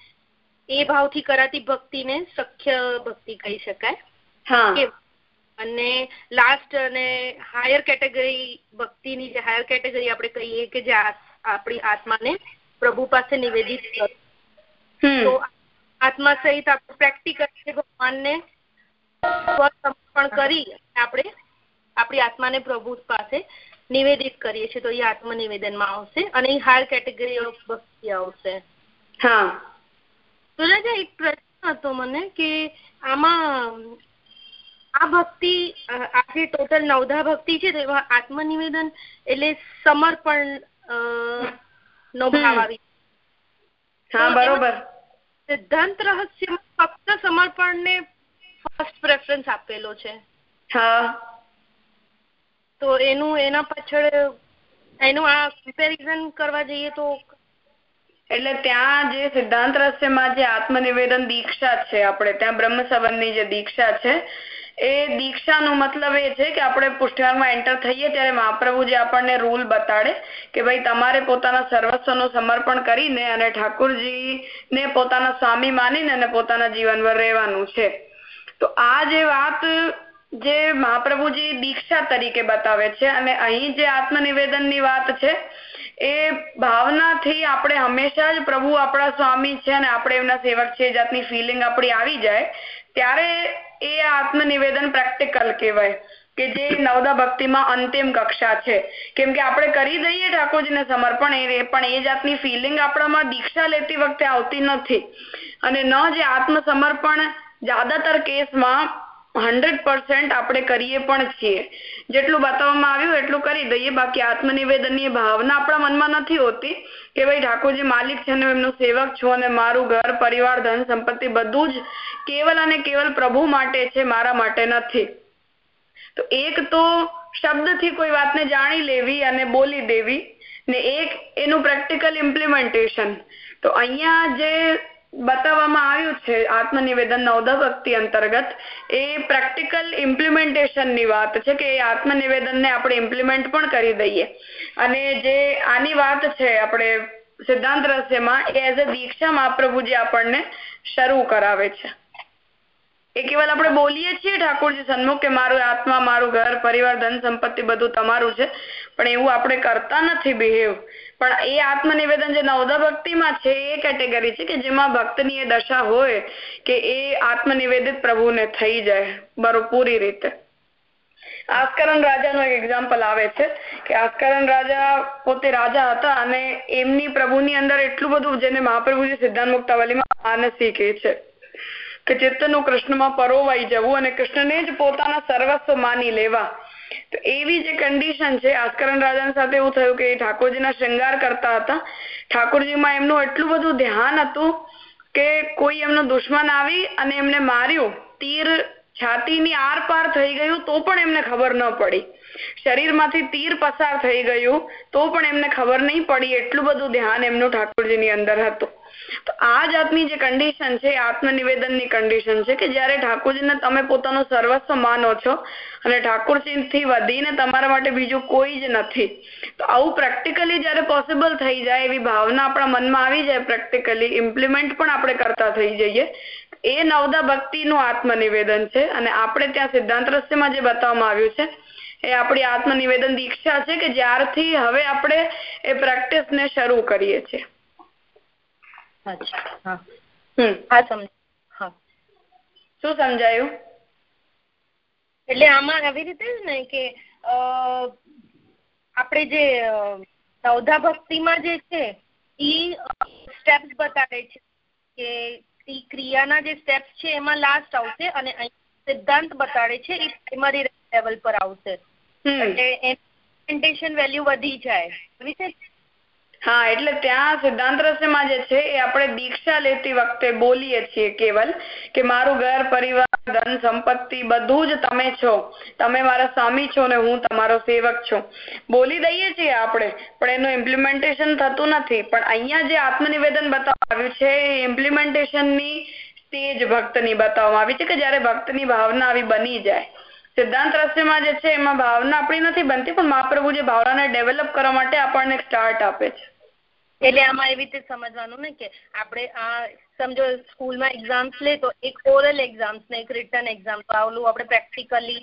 એ ભાવથી કરાતી ભક્તિને સખ્ય ભક્તિ કહી શકાય. અને લાસ્ટ અને હાયર કેટેગરી ભક્તિની જે હાયર કેટેગરી આપણે કહીએ કે જે આપણી આત્માને પ્રભુ પાસે નિવેદિત કરો. તો આત્મા સહિત આપણે પ્રેક્ટિકલ ભગવાનને સમર્પણ કરી આપણે આપણી આત્માને પ્રભુ પાસે નિવેદિત કરીએ છીએ. તો એ આત્મનિવેદનમાં આવશે અને એ હાયર કેટેગરી ઓફ ભક્તિ આવશે. હા. તો રાજા એક પ્રશ્ન હતો મને કે આમાં આ ભક્તિ આ જે ટોટલ નવધા ભક્તિ છે તેમાં આત્મનિવેદન એટલે સમર્પણ નો ભાવ આવી હા બરોબર. સિદ્ધાંત રહસ્ય ફક્ત સમર્પણ ને ફર્સ્ટ પ્રેફરન્સ આપેલો છે. હા. તો એનું એના પાછળ એનું આ કમ્પેરિઝન કરવા જઈએ તો એટલે ત્યાં જે સિદ્ધાંત રહસ્યમાં જે આત્મનિવેદન દીક્ષા છે આપણે ત્યાં બ્રહ્મ સંબંધની જે દીક્ષા છે એ દીક્ષાનો મતલબ એ છે કે આપણે પુષ્ટિમાર્ગમાં એન્ટર થઈએ ત્યારે મહાપ્રભુ જે આપણને રૂલ બતાડે કે ભાઈ તમારે પોતાના સર્વસ્વનું સમર્પણ કરીને અને ઠાકુરજીને પોતાના સ્વામી માનીને અને પોતાના જીવનભર રહેવાનું છે. તો આ જે વાત જે મહાપ્રભુજી દીક્ષા તરીકે બતાવે છે અને અહીં જે આત્મનિવેદનની વાત છે, એ ભાવનાથી આપણે હંમેશા જ પ્રભુ આપણા સ્વામી છે અને આપણે એમના સેવક છે જાતની ફિલિંગ આપણી આવી જાય, ત્યારે એ આત્મનિવેદન પ્રેક્ટિકલ કહેવાય કે જે નવદા ભક્તિમાં અંતિમ કક્ષા છે. કેમ કે આપણે કરી દઈએ ઠાકોરજીને સમર્પણ, એ પણ એ જાતની ફિલિંગ આપણામાં દીક્ષા લેતી વખતે આવતી નથી. અને ન જે આત્મસમર્પણ જ્યાદાતર કેસમાં હંડ્રેડ પર્સન્ટ આપણે કરીએ પણ છીએ. જેટલું બતાવવામાં આવ્યું એટલું કરી દઈએ. બાકી આત્મનિવેદનની ભાવના આપણા મનમાં નથી હોતી કે ભાઈ ઠાકોરજી માલિક છે અને એમનું સેવક છું અને મારું ઘર, પરિવાર, ધન, સંપત્તિ બધું જ કેવલ અને કેવલ પ્રભુ માટે છે, મારા માટે નથી. તો એક તો શબ્દથી કોઈ વાતને જાણી લેવી અને બોલી દેવી ને એક એનું પ્રેક્ટિકલ ઇમ્પ્લિમેન્ટેશન. તો અહીંયા જે બતાવવામાં આવ્યું છે આત્મનિવેદન નવદા ભક્તિ અંતર્ગત. એ પ્રેક્ટિકલ ઇમ્પ્લિમેન્ટેશનની વાત છે કે એ આત્મનિવેદનને આપણે ઇમ્પ્લિમેન્ટ પણ કરી દઈએ. અને જે આની વાત છે આપણે સિદ્ધાંત રહસ્યમાં, એ એઝ અ દીક્ષા મહાપ્રભુજી આપણને શરૂ કરાવે છે. એ કેવલ આપણે બોલીએ છીએ ઠાકોરજી સન્મુખ કે મારું આત્મા, મારું ઘર, પરિવાર, ધન, સંપત્તિ બધું તમારું છે, પણ એવું આપણે કરતા નથી બિહેવ. પણ એ આત્મનિવેદન જે નવદા ભક્તિમાં છે, એ કેટેગરી છે કે જેમાં ભક્તની એ દશા હોય કે એ આત્મનિવેદિત પ્રભુને થઈ જાય, બરો, પૂરી રીતે. આસ્કરણ રાજાનું એક એક્ઝામ્પલ આવે છે કે આસ્કરણ રાજા પોતે રાજા હતા અને એમની પ્રભુની અંદર એટલું બધું જેને મહાપ્રભુજી સિદ્ધાંત મુક્તાવલીમાં માનસી કહે છે કે ચિત્તનું કૃષ્ણમાં પરોવાઈ જવું અને કૃષ્ણને જ પોતાના સર્વસ્વ માની લેવા. તો એવી જે કન્ડિશન છે, આસ્કરણ રાજા સાથે એવું થયું કે ઠાકોરજીના શૃંગાર કરતા હતા. ઠાકોરજીમાં એમનું એટલું બધું ધ્યાન હતું કે કોઈ એમનો દુશ્મન આવી અને એમને માર્યું. તીર છાતીની આર પાર થઈ ગયું તો પણ એમને ખબર ન પડી. શરીરમાંથી તીર પસાર થઈ ગયું તો પણ એમને ખબર નહીં પડી. એટલું બધું ધ્યાન એમનું ઠાકોરજીની અંદર હતું. તો આ જાતની જે કન્ડિશન છે આત્મનિવેદનની કન્ડિશન છે કે જ્યારે ઠાકોરજીને તમે પોતાનું સર્વસ્વ માનો છો અને ઠાકોરજીથી વધીને તમારા માટે બીજું કોઈ જ નથી, તો આવું પ્રેક્ટિકલી જ્યારે પોસિબલ થઈ જાય, એવી ભાવના આપણા મનમાં આવી જાય પ્રેક્ટિકલી ઇમ્પ્લિમેન્ટ પણ આપણે કરતા થઈ જઈએ, એ નવદા ભક્તિનું આત્મનિવેદન છે અને આપણે ત્યાં સિદ્ધાંત રસ્યમાં જે બતાવવામાં આવ્યું છે, એ આપણી આત્મનિવેદન દીક્ષા છે કે જ્યારથી હવે આપણે એ પ્રેક્ટિસ ને શરૂ કરીએ છીએ. શું સમજાયું? એટલે આમાં આવી રીતે ને કે આપણે જે ભક્તિમાં જે છે એ સ્ટેપ્સ બતાવે છે. કે એ ક્રિયાના જે સ્ટેપ્સ છે એમાં લાસ્ટ આવશે અને સિદ્ધાંત બતાડે છે એ પ્રાઇમરી લેવલ પર આવશે. એટલે વેલ્યુ વધી જાય. હા, એટલે ત્યાં સિદ્ધાંત રસ્યમાં જે છે એ આપણે દીક્ષા લેતી વખતે બોલીએ છીએ કેવલ કે મારું ઘર, પરિવાર, ધન, સંપત્તિ બધું જ તમે છો. તમે મારા સ્વામી છો ને હું તમારો સેવક છું. બોલી દઈએ છીએ આપણે, પણ એનું ઇમ્પ્લિમેન્ટેશન થતું નથી. પણ અહીંયા જે આત્મનિવેદન આવ્યું છે, એ ઇમ્પ્લિમેન્ટેશનની સ્ટેજ ભક્તની બતાવવામાં આવી છે કે જયારે ભક્તની ભાવના આવી બની જાય. સિદ્ધાંત રહસ્યમાં જે છે એમાં ભાવના આપણી નથી બનતી પણ મહાપ્રભુ જે ભાવનાને ડેવલપ કરવા માટે આપણને સ્ટાર્ટ આપે છે. એટલે આમાં એવી રીતે સમજવાનું ને કે આપણે આ સમજો સ્કૂલમાં એક્ઝામ્સ લે તો એક ઓરલ એક્ઝામ્સ ને એક રિટર્ન એક્ઝામ તો આવલું આપણે પ્રેક્ટિકલી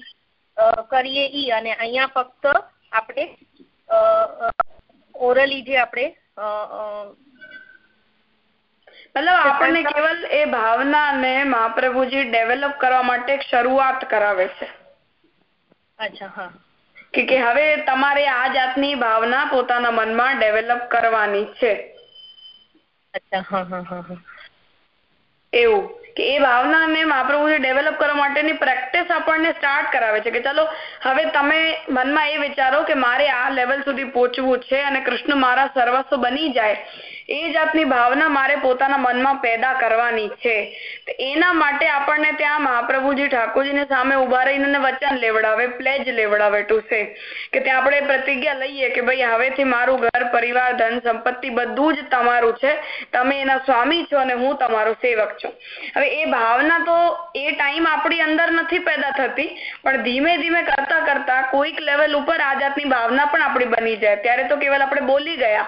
કરીએ ઈ અને અહીંયા ફક્ત આપણે ઓરલી જે આપણે મતલબ આપણને કેવલ એ ભાવના ને મહાપ્રભુજી ડેવલપ કરવા માટે શરૂઆત કરાવે છે. કે હવે તમારે આ જાતની ભાવના પોતાના મનમાં ડેવલપ કરવાની છે. એવું. કે એ ભાવનાને મહાપ્રભુજી ડેવલપ કરવા માટેની પ્રેક્ટિસ આપણને સ્ટાર્ટ કરાવે છે કે ચલો હવે તમે મનમાં એ વિચારો કે મારે આ લેવલ સુધી પહોંચવું છે અને કૃષ્ણ મારા સર્વસ્વ બની જાય. જાતની ભાવના મારે પોતાના મનમાં પેદા કરવાની છે. એના માટે આપણને ત્યાં મહાપ્રભુજી ઠાકોરજીની સામે ઊભા રહીને વચન લેવડાવે, પ્લેજ લેવડાવે ટુ સે કે ત્યાં આપણે પ્રતિજ્ઞા લઈએ કે ભાઈ હવેથી મારું ઘર, પરિવાર, ધન, સંપત્તિ બધું જ તમારું છે. તમે એના સ્વામી છો અને હું તમારો સેવક છું. હવે એ ભાવના તો એ ટાઈમ આપણી અંદર નથી પેદા થતી, પણ ધીમે ધીમે કરતા કરતા કોઈક લેવલ ઉપર આ જાતની ભાવના પણ આપણી બની જાય. ત્યારે તો કેવલ આપણે બોલી ગયા.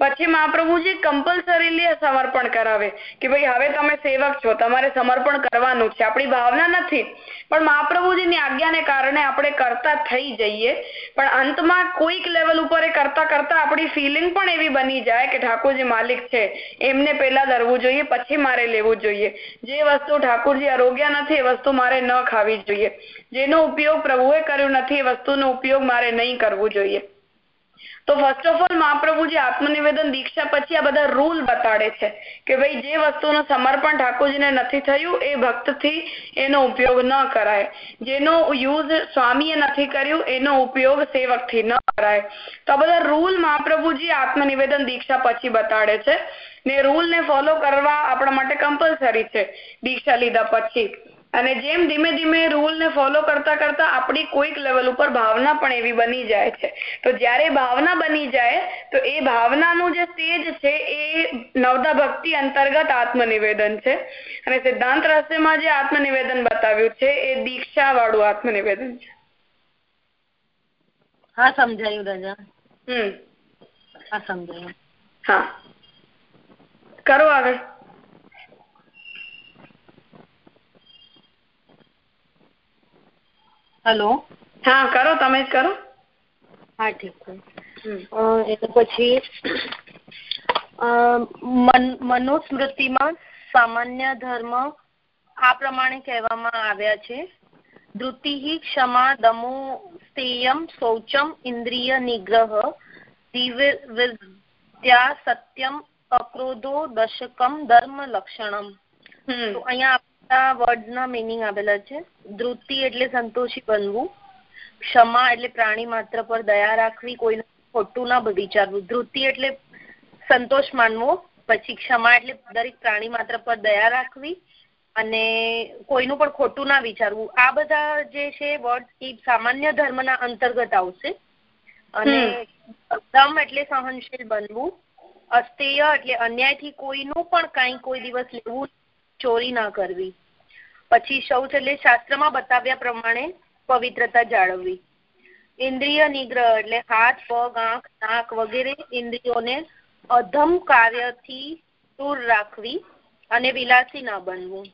પછી મહાપ્રભુજી પછી કમ્પલસરીલી સમર્પણ કરાવે કે ભાઈ હવે તમે સેવક છો, તમારે સમર્પણ કરવાનું છે. આપણી ભાવના નથી. પણ મહાપ્રભુજીની આજ્ઞાને કારણે આપણે કરતા થઈ જઈએ. પણ અંતમાં કોઈક લેવલ ઉપર કરતા કરતા આપણી ફિલિંગ પણ એવી બની જાય કે ઠાકોરજી માલિક છે. એમને પહેલા ધરવું જોઈએ, પછી મારે લેવું જોઈએ. જે વસ્તુ ઠાકોરજી આરોગ્ય નથી, એ વસ્તુ મારે ન ખાવી જોઈએ. જેનો ઉપયોગ પ્રભુએ કર્યો નથી, એ વસ્તુનો ઉપયોગ મારે નહીં કરવું જોઈએ. તો ફર્સ્ટ ઓફ ઓલ મહાપ્રભુજી આત્મનિવેદન દીક્ષા પછી આ બધા રૂલ બતાડે છે કે ભાઈ જે વસ્તુનું સમર્પણ ઠાકોરજીને નથી થયું, એ ભક્તથી એનો ઉપયોગ ન કરાય. જેનો યુઝ સ્વામીએ નથી કર્યું, એનો ઉપયોગ સેવકથી ન કરાય. તો બધા રૂલ મહાપ્રભુજી આત્મનિવેદન દીક્ષા પછી બતાડે છે. ને રૂલ ને ફોલો કરવા આપણા માટે કમ્પલસરી છે. દીક્ષા લીધા પછી. અને જેમ ધીમે ધીમે રૂલ ને ફોલો કરતા કરતા આપણી કોઈક લેવલ ઉપર ભાવના પણ એવી બની જાય છે. તો જ્યારે ભાવના બની જાય તો એ ભાવનાનું જે સ્ટેજ છે એ નવદા ભક્તિ અંતર્ગત આત્મનિવેદન છે. અને સિદ્ધાંત રહસ્યમાં જે આત્મનિવેદન બતાવ્યું છે એ દીક્ષા વાળું આત્મનિવેદન છે. હા સમજાયું રાજા. હમ. હા સમજાયું. હા. કરો આગળ. હેલો. હા કરો તમે જ કરો. હા ઠીક છે. એટલે પછી મનુસ્મૃતિમાં સામાન્ય ધર્મ આ પ્રમાણે કહેવામાં આવ્યા છે. ધૃતિ ક્ષમા દમો સ્તેયમ શૌચમ ઇન્દ્રિય નિગ્રહ દિવ્યા સત્યમ અક્રોધો દશકમ ધર્મ લક્ષણમ. તો અહીંયા આ વર્ડના મિનિંગ આવેલા છે. ધૃતિ એટલે સંતોષી બનવું. ક્ષમા એટલે પ્રાણી માત્ર પર દયા રાખવી કોઈનું ખોટું ના વિચારવું. ધૃતિ એટલે સંતોષ માનવો પછી ક્ષમા એટલે દરેક પ્રાણી માત્ર પર દયા રાખવી અને કોઈનું પણ ખોટું ના વિચારવું. આ બધા જે છે વર્ડ એ સામાન્ય ધર્મના અંતર્ગત આવશે. અને દમ એટલે સહનશીલ બનવું. અસ્તેય એટલે અન્યાયથી કોઈનું પણ કાંઈ કોઈ દિવસ લેવું ચોરી ના કરવી. પછી શૌચ એટલે શાસ્ત્રમાં બતાવ્યા પ્રમાણે પવિત્રતા જાળવવી. ઇન્દ્રિય નિગ્રહ એટલે હાથ પગ આંખ નાક વગેરે ઇન્દ્રિયોને અધમ કાર્યથી દૂર રાખવી અને વિલાસી ન બનવું.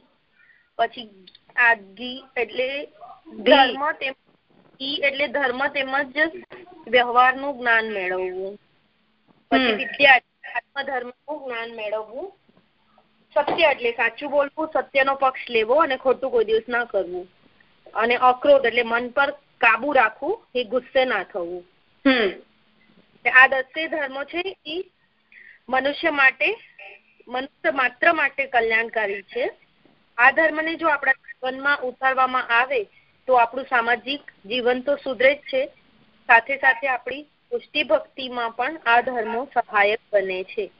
પછી આ ઘી એટલે ધર્મ ઘી એટલે ધર્મ તેમજ વ્યવહારનું જ્ઞાન મેળવવું. પછી વિદ્યા આત્મધર્મનું જ્ઞાન મેળવવું. સત્ય એટલે સાચું બોલવું સત્યનો પક્ષ લેવો અને ખોટું કોઈ દિવસ ના કરવું. અને અક્રોધ એટલે મન પર કાબુ રાખવું એ ગુસ્સે ના થવું. આ દસે ધર્મો છે એ મનુષ્ય માટે મનુષ્ય માત્ર માટે કલ્યાણકારી છે. આ ધર્મને જો આપણા જીવનમાં ઉતારવામાં આવે તો આપણું સામાજિક જીવન તો સુધરે જ છે. સાથે સાથે આપણી પુષ્ટિ ભક્તિમાં પણ આ ધર્મો સહાયક બને છે.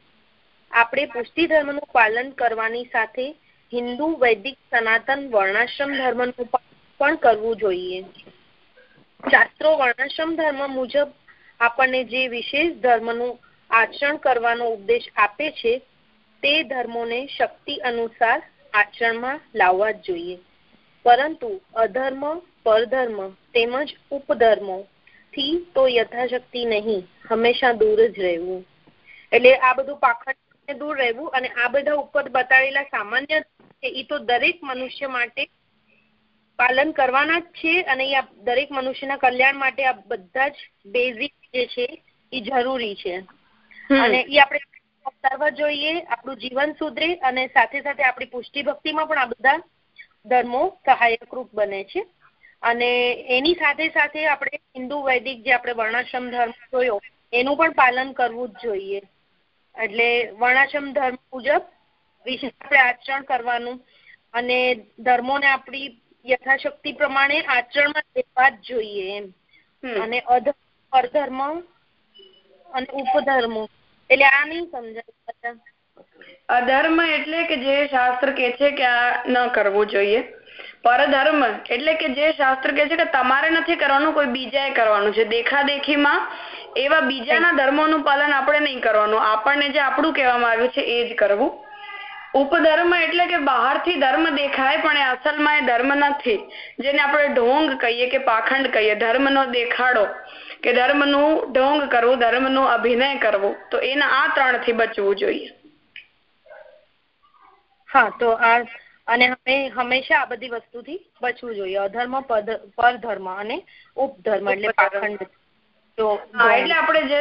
આપણે પુષ્ટિ ધર્મનું પાલન કરવાની સાથે હિન્દુ વૈદિક સનાતન વર્ણાશ્રમ ધર્મનું પણ કરવું જોઈએ. શાસ્ત્રો વર્ણાશ્રમ ધર્મ મુજબ આપણને જે વિશેષ ધર્મનું આચરણ કરવાનો ઉપદેશ આપે છે, તે ધર્મોને શક્તિ અનુસાર આચરણમાં લાવવા જ જોઈએ. પરંતુ અધર્મ, પરધર્મ તેમજ ઉપધર્મો થી તો યથાશક્તિ નહીં, હંમેશા દૂર જ રહેવું. એટલે આ બધું પાખંડ દૂર રહેવું અને આ બધા ઉપર બતાવેલા સામાન્ય છે એ તો દરેક મનુષ્ય માટે પાલન કરવાના જ છે અને એ દરેક મનુષ્યના કલ્યાણ માટે આ બધા જ બેઝિક જે છે એ જરૂરી છે. અને એ આપણે કરવો જોઈએ આપણું જીવન સુધરે અને સાથે સાથે આપણી પુષ્ટિ ભક્તિમાં પણ આ બધા ધર્મો સહાયકરૂપ બને છે. અને એની સાથે સાથે આપણે હિન્દુ વૈદિક જે આપણે વર્ણાશ્રમ ધર્મ જોયો એનું પણ પાલન કરવું જ જોઈએ. એટલે વર્ણાશ્રમ ધર્મ મુજબ વિશેષ આપણે આચરણ કરવાનું અને ધર્મોને આપણી યથાશક્તિ પ્રમાણે આચરણમાં લેવા જ જોઈએ એમ. અને અધર્મ અને ઉપધર્મો. એટલે આ નહીં સમજાય અધર્મ એટલે કે જે શાસ્ત્ર કે છે કે આ ન કરવું જોઈએ. પરધર્મ એટલે કે જે શાસ્ત્ર કે છે કે તમારે નથી કરવાનું, કોઈ બીજાએ કરવાનું. છે દેખા એવા બીજાના ધર્મોનું પાલન આપણે નહીં કરવાનું. આપણને જે આપણું કહેવામાં આવ્યું છે, એ જ કરવું. ઉપધર્મ એટલે કે બહારથી ધર્મ દેખાય, પણ એ અસલમાં એ ધર્મ નથી. જેને આપણે ઢોંગ કહીએ કે પાખંડ કહીએ. ધર્મનો દેખાડો કે ધર્મનું ઢોંગ કરવું, ધર્મનું અભિનય કરવું, તો એના આ ત્રણથી બચવું જોઈએ. હા, તો આ અને હંમેશા આ બધી વસ્તુથી બચવું જોઈએ. અધર્મ પરધર્મ અને ઉપધર્મ એટલે પાખંડ. એટલે આપણે જે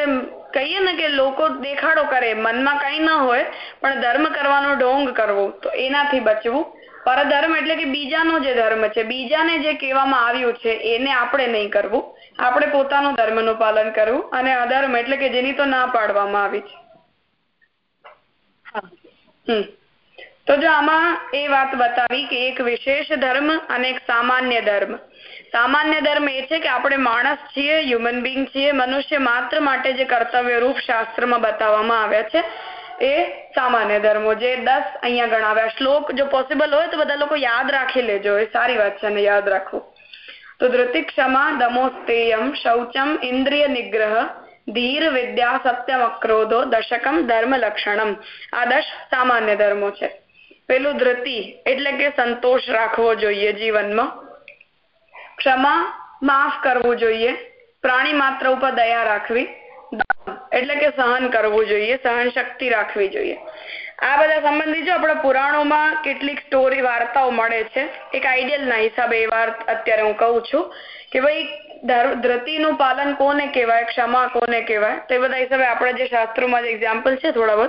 કહીએ ને કે લોકો દેખાડો કરે મનમાં કઈ ના હોય પણ ધર્મ કરવાનો ઢોંગ કરવો તો એનાથી બચવું. પરધર્મ એટલે કે બીજાનો જે ધર્મ છે બીજાને જે કહેવામાં આવ્યું છે એને આપણે નહીં કરવું. આપણે પોતાનું ધર્મનું પાલન કરવું અને અધર્મ એટલે કે જેની તો ના પાડવામાં આવી છે. હમ. તો જો આમાં એ વાત બતાવી કે એક વિશેષ ધર્મ અને એક સામાન્ય ધર્મ. સામાન્ય ધર્મ એ છે કે આપણે માણસ છીએ હ્યુમન બિંગ છીએ, મનુષ્ય માત્ર માટે જે કર્તવ્ય રૂપ શાસ્ત્રમાં બતાવવામાં આવ્યા છે એ સામાન્ય ધર્મો. જે દસ અહીંયા ગણાવ્યા. શ્લોક જો પોસિબલ હોય તો બધા લોકો યાદ રાખી લેજો. એ સારી વાત છે અને યાદ રાખવું તો ધૃતિ ક્ષમા દમોસ્તેયમ શૌચમ ઇન્દ્રિય નિગ્રહ ધીર વિદ્યા સત્યમ અક્રોધો દશકમ ધર્મ લક્ષણમ. આ દશ સામાન્ય ધર્મો છે. પેલું ધૃતિ એટલે કે સંતોષ રાખવો જોઈએ જીવનમાં. ક્ષમા માફ કરવું જોઈએ. પ્રાણી માત્ર ઉપર દયા રાખવી. એટલે કે સહન કરવું જોઈએ, સહન શક્તિ રાખવી જોઈએ. આ બધા સંબંધી જો આપણે પુરાણોમાં કેટલીક સ્ટોરી વાર્તાઓ મળે છે, એક આઈડિયલ ના હિસાબે એ વાત અત્યારે હું કહું છું કે ભાઈ ધૃતિનું પાલન કોને કહેવાય, ક્ષમા કોને કહેવાય? તે બધા હિસાબે આપણે જે શાસ્ત્રોમાં જે એક્ઝામ્પલ છે થોડા બહુ,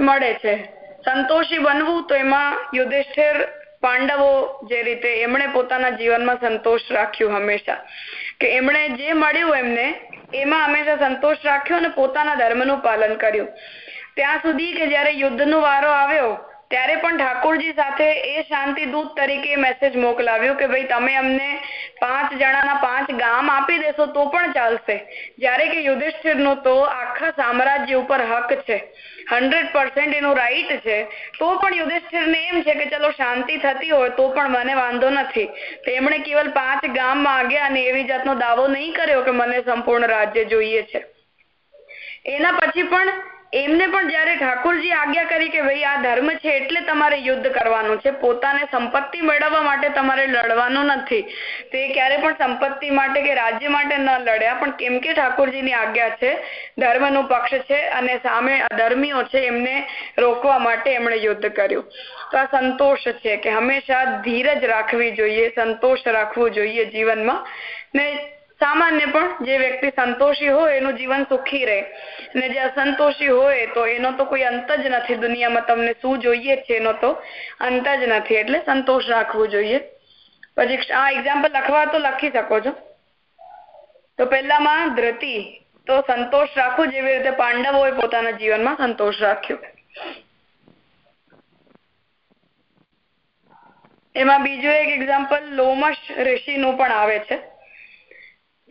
મળે છે. સંતોષી બનવું તો એમાં યુધિષ્ઠિર પાંડવો જે રીતે એમણે પોતાના જીવનમાં સંતોષ રાખ્યો હંમેશા. કે એમણે જે મળ્યું એમને, એમાં હંમેશા સંતોષ રાખ્યો અને પોતાના ધર્મનું પાલન કર્યું. ત્યાં સુધી કે જયારે યુદ્ધનો વારો આવ્યો ત્યારે પણ ઠાકોરજી સાથે એ શાંતિ દૂત તરીકે મેસેજ મોકલાવ્યો કે ભાઈ, તમે અમને પાંચ જણાના પાંચ ગામ આપી દેશો તો પણ ચાલશે. જ્યારે કે યુધિષ્ઠિરનો તો આખા સામ્રાજ્ય ઉપર હક છે. હંડ્રેડ પર્સન્ટ એનું રાઈટ છે. તો પણ યુધિષ્ઠિરને એમ છે કે ચલો શાંતિ થતી હોય તો પણ મને વાંધો નથી. તેમણે કેવલ પાંચ ગામ માંગ્યા અને એવી જાતનો દાવો નહીં કર્યો કે મને સંપૂર્ણ રાજ્ય જોઈએ છે. એના પછી પણ એમને પણ જયારે ઠાકોરજી આજ્ઞા કરી કે ભાઈ આ ધર્મ છે એટલે તમારે યુદ્ધ કરવાનું છે, પોતાને સંપત્તિ મેળવવા માટે તમારે લડવાનું નથી. તે ક્યારે પણ સંપત્તિ માટે કે રાજ્ય માટે ન લડ્યા, પણ કેમ કે ઠાકોરજીની આજ્ઞા છે, ધર્મનું પક્ષ છે અને સામે અધર્મીઓ છે, એમને રોકવા માટે એમણે યુદ્ધ કર્યું. તો આ સંતોષ છે કે હંમેશા ધીરજ રાખવી જોઈએ, સંતોષ રાખવું જોઈએ જીવનમાં. ને સામાન્ય પણ જે વ્યક્તિ સંતોષી હોય, એનું જીવન સુખી રહે. ને જે અસંતોષી હોય તો એનો તો કોઈ અંત જ નથી. દુનિયામાં તમને શું જોઈએ છે એનો તો અંત જ નથી. એટલે સંતોષ રાખવું જોઈએ. પછી આ એક્ઝામ્પલ લખવા તો લખી શકો છો. તો પહેલામાં ધૃતિ તો સંતોષ રાખવું જેવી રીતે પાંડવોએ પોતાના જીવનમાં સંતોષ રાખ્યો. એમાં બીજું એક એક્ઝામ્પલ લોમશ ઋષિનું પણ આવે છે.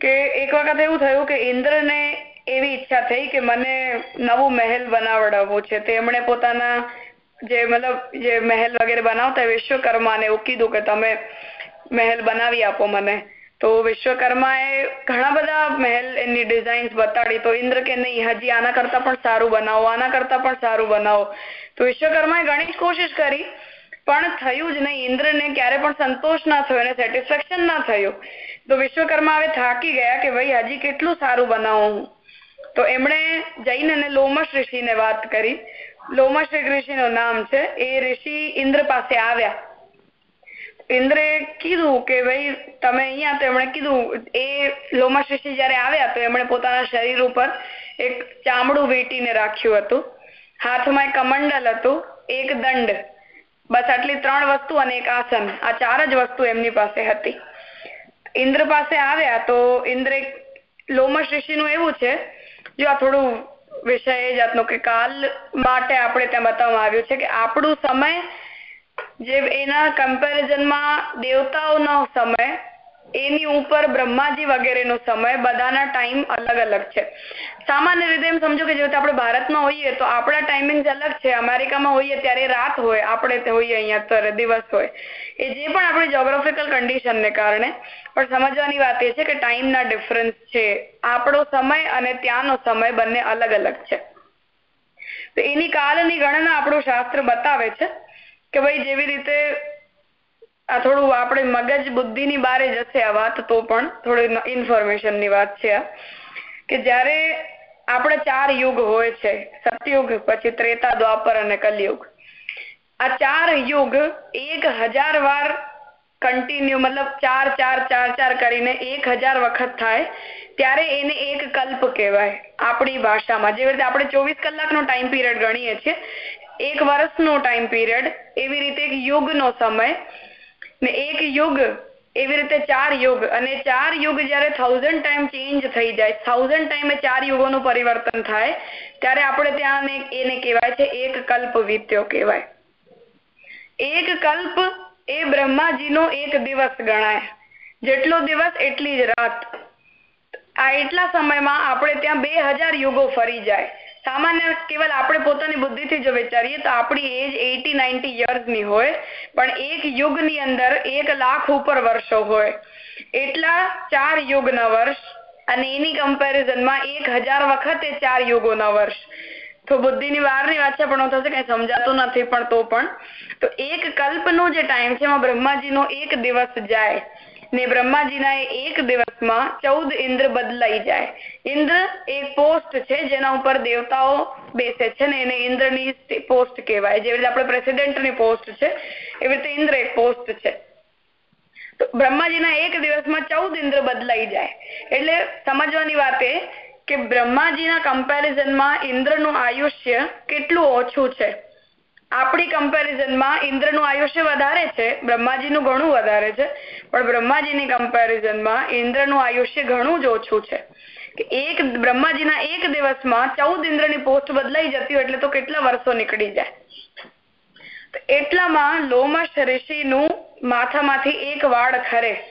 કે એક વખત એવું થયું કે ઇન્દ્રને એવી ઈચ્છા થઈ કે મને નવું મહેલ બનાવડાવવું છે. તો એમણે પોતાના જે મતલબ જે મહેલ વગેરે બનાવતા વિશ્વકર્માને એવું કીધું કે તમે મહેલ બનાવી આપો મને. તો વિશ્વકર્માએ ઘણા બધા મહેલ એની ડિઝાઇન્સ બતાડી. તો ઇન્દ્ર કે નહીં, હજી આના કરતા પણ સારું બનાવો, આના કરતા પણ સારું બનાવો. તો વિશ્વકર્માએ ઘણી જ કોશિશ કરી, પણ થયું જ નહીં. ઇન્દ્રને ક્યારે પણ સંતોષ ના થયો અને સેટિસ્ફેક્શન ના થયું. તો વિશ્વકર્મા હવે થાકી ગયા કે ભાઈ, હજી કેટલું સારું બનાવું તો એમણે જઈને અને લોમશ ઋષિને વાત કરી. લોમશ ઋષિનું નામ છે. એ ઋષિ ઇન્દ્ર પાસે આવ્યા. ઇન્દ્રે કીધું કે ભાઈ, તમે અહીંયા તો એમણે કીધું, એ લોમશ ઋષિ જયારે આવ્યા તો એમણે પોતાના શરીર ઉપર એક ચામડું વીંટીને રાખ્યું હતું. હાથમાં એક કમંડલ હતું, એક દંડ. બસ આટલી ત્રણ વસ્તુ અને એક આસન. આ ચાર જ વસ્તુ એમની પાસે હતી. ઇન્દ્ર પાસે આવ્યા તો ઇન્દ્રે લોમશ ઋષિનું એવું છે જો આ થોડું વિષય એ જાતનો કે કાલ માટે આપણે ત્યાં બતાવવામાં આવ્યું છે કે આપણું સમય જે એના કમ્પેરિઝનમાં દેવતાઓનો સમય એની ઉપર બ્રહ્માજી વગેરેનો સમય, બધાના ટાઈમ અલગ અલગ છે. સામાન્ય રીતે એમ સમજો કે જો આપણે ભારતમાં હોઈએ તો આપણા ટાઈમિંગ અલગ છે. અમેરિકામાં હોઈએ ત્યારે રાત હોય, આપણે હોઈએ અહીંયા અત્યારે, દિવસ હોય. એ જે પણ આપણી જોગ્રાફિકલ કન્ડિશનને કારણે. પણ સમજવાની વાત એ છે કે ટાઈમના ડિફરન્સ છે. આપણો સમય અને ત્યાંનો સમય બંને અલગ અલગ છે. તો એની કાલની ગણના આપણું શાસ્ત્ર બતાવે છે કે ભાઈ જેવી રીતે આ થોડું આપણે મગજ બુદ્ધિની બારે જશે આ વાત, તો પણ થોડી ઇન્ફોર્મેશનની વાત છે કે જ્યારે આપણે ચાર યુગ હોય છે, સતયુગ, પછી ત્રેતા, દ્વાપર અને કલયુગ. આ ચાર યુગ એક હજાર વાર કન્ટિન્યુ મતલબ ચાર ચાર ચાર ચાર કરીને એક હજાર વખત થાય, ત્યારે એને એક કલ્પ કહેવાય આપણી ભાષામાં. જેવી રીતે આપણે ચોવીસ કલાકનો ટાઈમ પીરિયડ ગણીએ છીએ, એક વર્ષનો ટાઈમ પીરિયડ એવી રીતે એક યુગનો સમય એક યુગ, એવી રીતે ચાર યુગ. અને ચાર યુગ જ્યારે થાઉઝન્ડ ટાઈમ ચેન્જ થઈ જાય થાઉઝન્ડ ટાઈમે ચાર યુગોનું પરિવર્તન થાય, ત્યારે આપણે ત્યાં એને કહેવાય છે, એક કલ્પ વીત્યો કહેવાય. એક કલ્પ એ બ્રહ્માજીનો એક દિવસ ગણાય. જેટલો દિવસ એટલી જ રાત. આ એટલા સમયમાં આપણે ત્યાં બે યુગો ફરી જાય. સામાન્ય કેવલ આપણે પોતાની બુદ્ધિથી જો વિચારીએ તો આપણી એજ એટી નાઇન્ટી યર્સની હોય, પણ એક યુગની અંદર એક લાખ ઉપર વર્ષો હોય. એટલા ચાર યુગના વર્ષ અને એની કમ્પેરિઝનમાં એક હજાર વખતે ચાર યુગોના વર્ષ. તો બુદ્ધિની બહારની વાત છે, પણ થશે કઈ સમજાતું નથી, પણ તો પણ. તો એક કલ્પનો જે ટાઈમ છે, એમાં બ્રહ્માજીનો એક દિવસ જાય. ને બ્રહ્માજીના એક દિવસમાં ચૌદ ઇન્દ્ર બદલાઈ જાય. ઇન્દ્ર એક પોસ્ટ છે જેના ઉપર દેવતાઓ બેસે છે ને એને ઇન્દ્રની પોસ્ટ કહેવાય. જેવી રીતે આપણે પ્રેસિડેન્ટની પોસ્ટ છે, એવી રીતે ઇન્દ્ર એક પોસ્ટ છે. તો બ્રહ્માજીના એક દિવસમાં ચૌદ ઇન્દ્ર બદલાઈ જાય. એટલે સમજવાની વાત એ કે બ્રહ્માજીના કમ્પેરિઝનમાં ઇન્દ્રનું આયુષ્ય કેટલું ઓછું છે? આપણી કમ્પેરિઝનમાં ઇન્દ્રનું આયુષ્ય વધારે છે, બ્રહ્માજીનું ઘણું વધારે છે, પણ બ્રહ્માજીની કમ્પેરિઝનમાં ઇન્દ્રનું આયુષ્ય ઘણું જ ઓછું છે. એક, બ્રહ્માજીના એક દિવસમાં ચૌદ ઇન્દ્રની પોસ્ટ બદલાઈ જતી હોય એટલે તો કેટલા વર્ષો નીકળી જાય? એટલામાં લોમશ ઋષિનું માથામાંથી એક વાળ ખરે.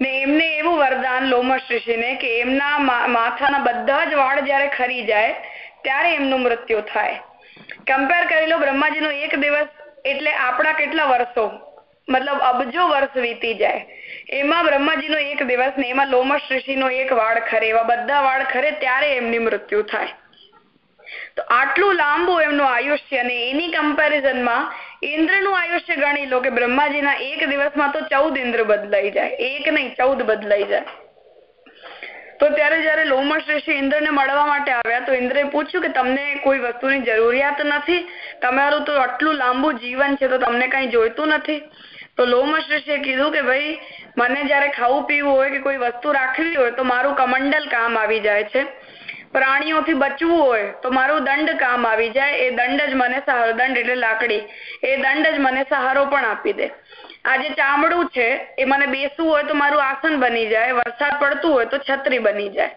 ને એમને એવું વરદાન લોમશ ઋષિને કે એમના માથાના બધા જ વાળ જ્યારે ખરી જાય, ત્યારે એમનું મૃત્યુ થાય. કમ્પેર કરી લો બ્રહ્માજી નો એક દિવસ એટલે આપણા કેટલા વર્ષો? મતલબ અબજો વર્ષ વીતી જાય. એમાં બ્રહ્માજી નો એક દિવસ ને એમાં લોમશ ઋષિ નો એક વાળ ખરે, એવા બધા વાળ ખરે ત્યારે એમની મૃત્યુ થાય. તો આટલું લાંબુ એમનું આયુષ્ય અને એની કમ્પેરિઝનમાં ઇન્દ્રનું આયુષ્ય ગણી લો કે બ્રહ્માજીના એક દિવસમાં તો ચૌદ ઇન્દ્ર બદલાઈ જાય. એક નહીં, ચૌદ બદલાઈ જાય. તો ત્યારે જયારે લોમશ ઋષિ ઇન્દ્રને મળવા માટે આવ્યા, તો ઇન્દ્રએ પૂછ્યું કે તમને કોઈ વસ્તુની જરૂરિયાત નથી? તમારું તો આટલું લાંબુ જીવન છે, તો તમને કઈ જોઈતું નથી? તો લોમશ ઋષિએ કીધું કે ભાઈ, મને જયારે ખાવું પીવું હોય કે કોઈ વસ્તુ રાખવી હોય, તો મારું કમંડલ કામ આવી જાય છે. પ્રાણીઓથી બચવું હોય, તો મારું દંડ કામ આવી જાય. એ દંડ જ મને સહારો, દંડ એટલે લાકડી. એ દંડ જ મને સહારો પણ આપી દે. આ જે ચામડું છે, એ મને બેસવું હોય તો મારું આસન બની જાય, વરસાદ પડતું હોય તો છત્રી બની જાય.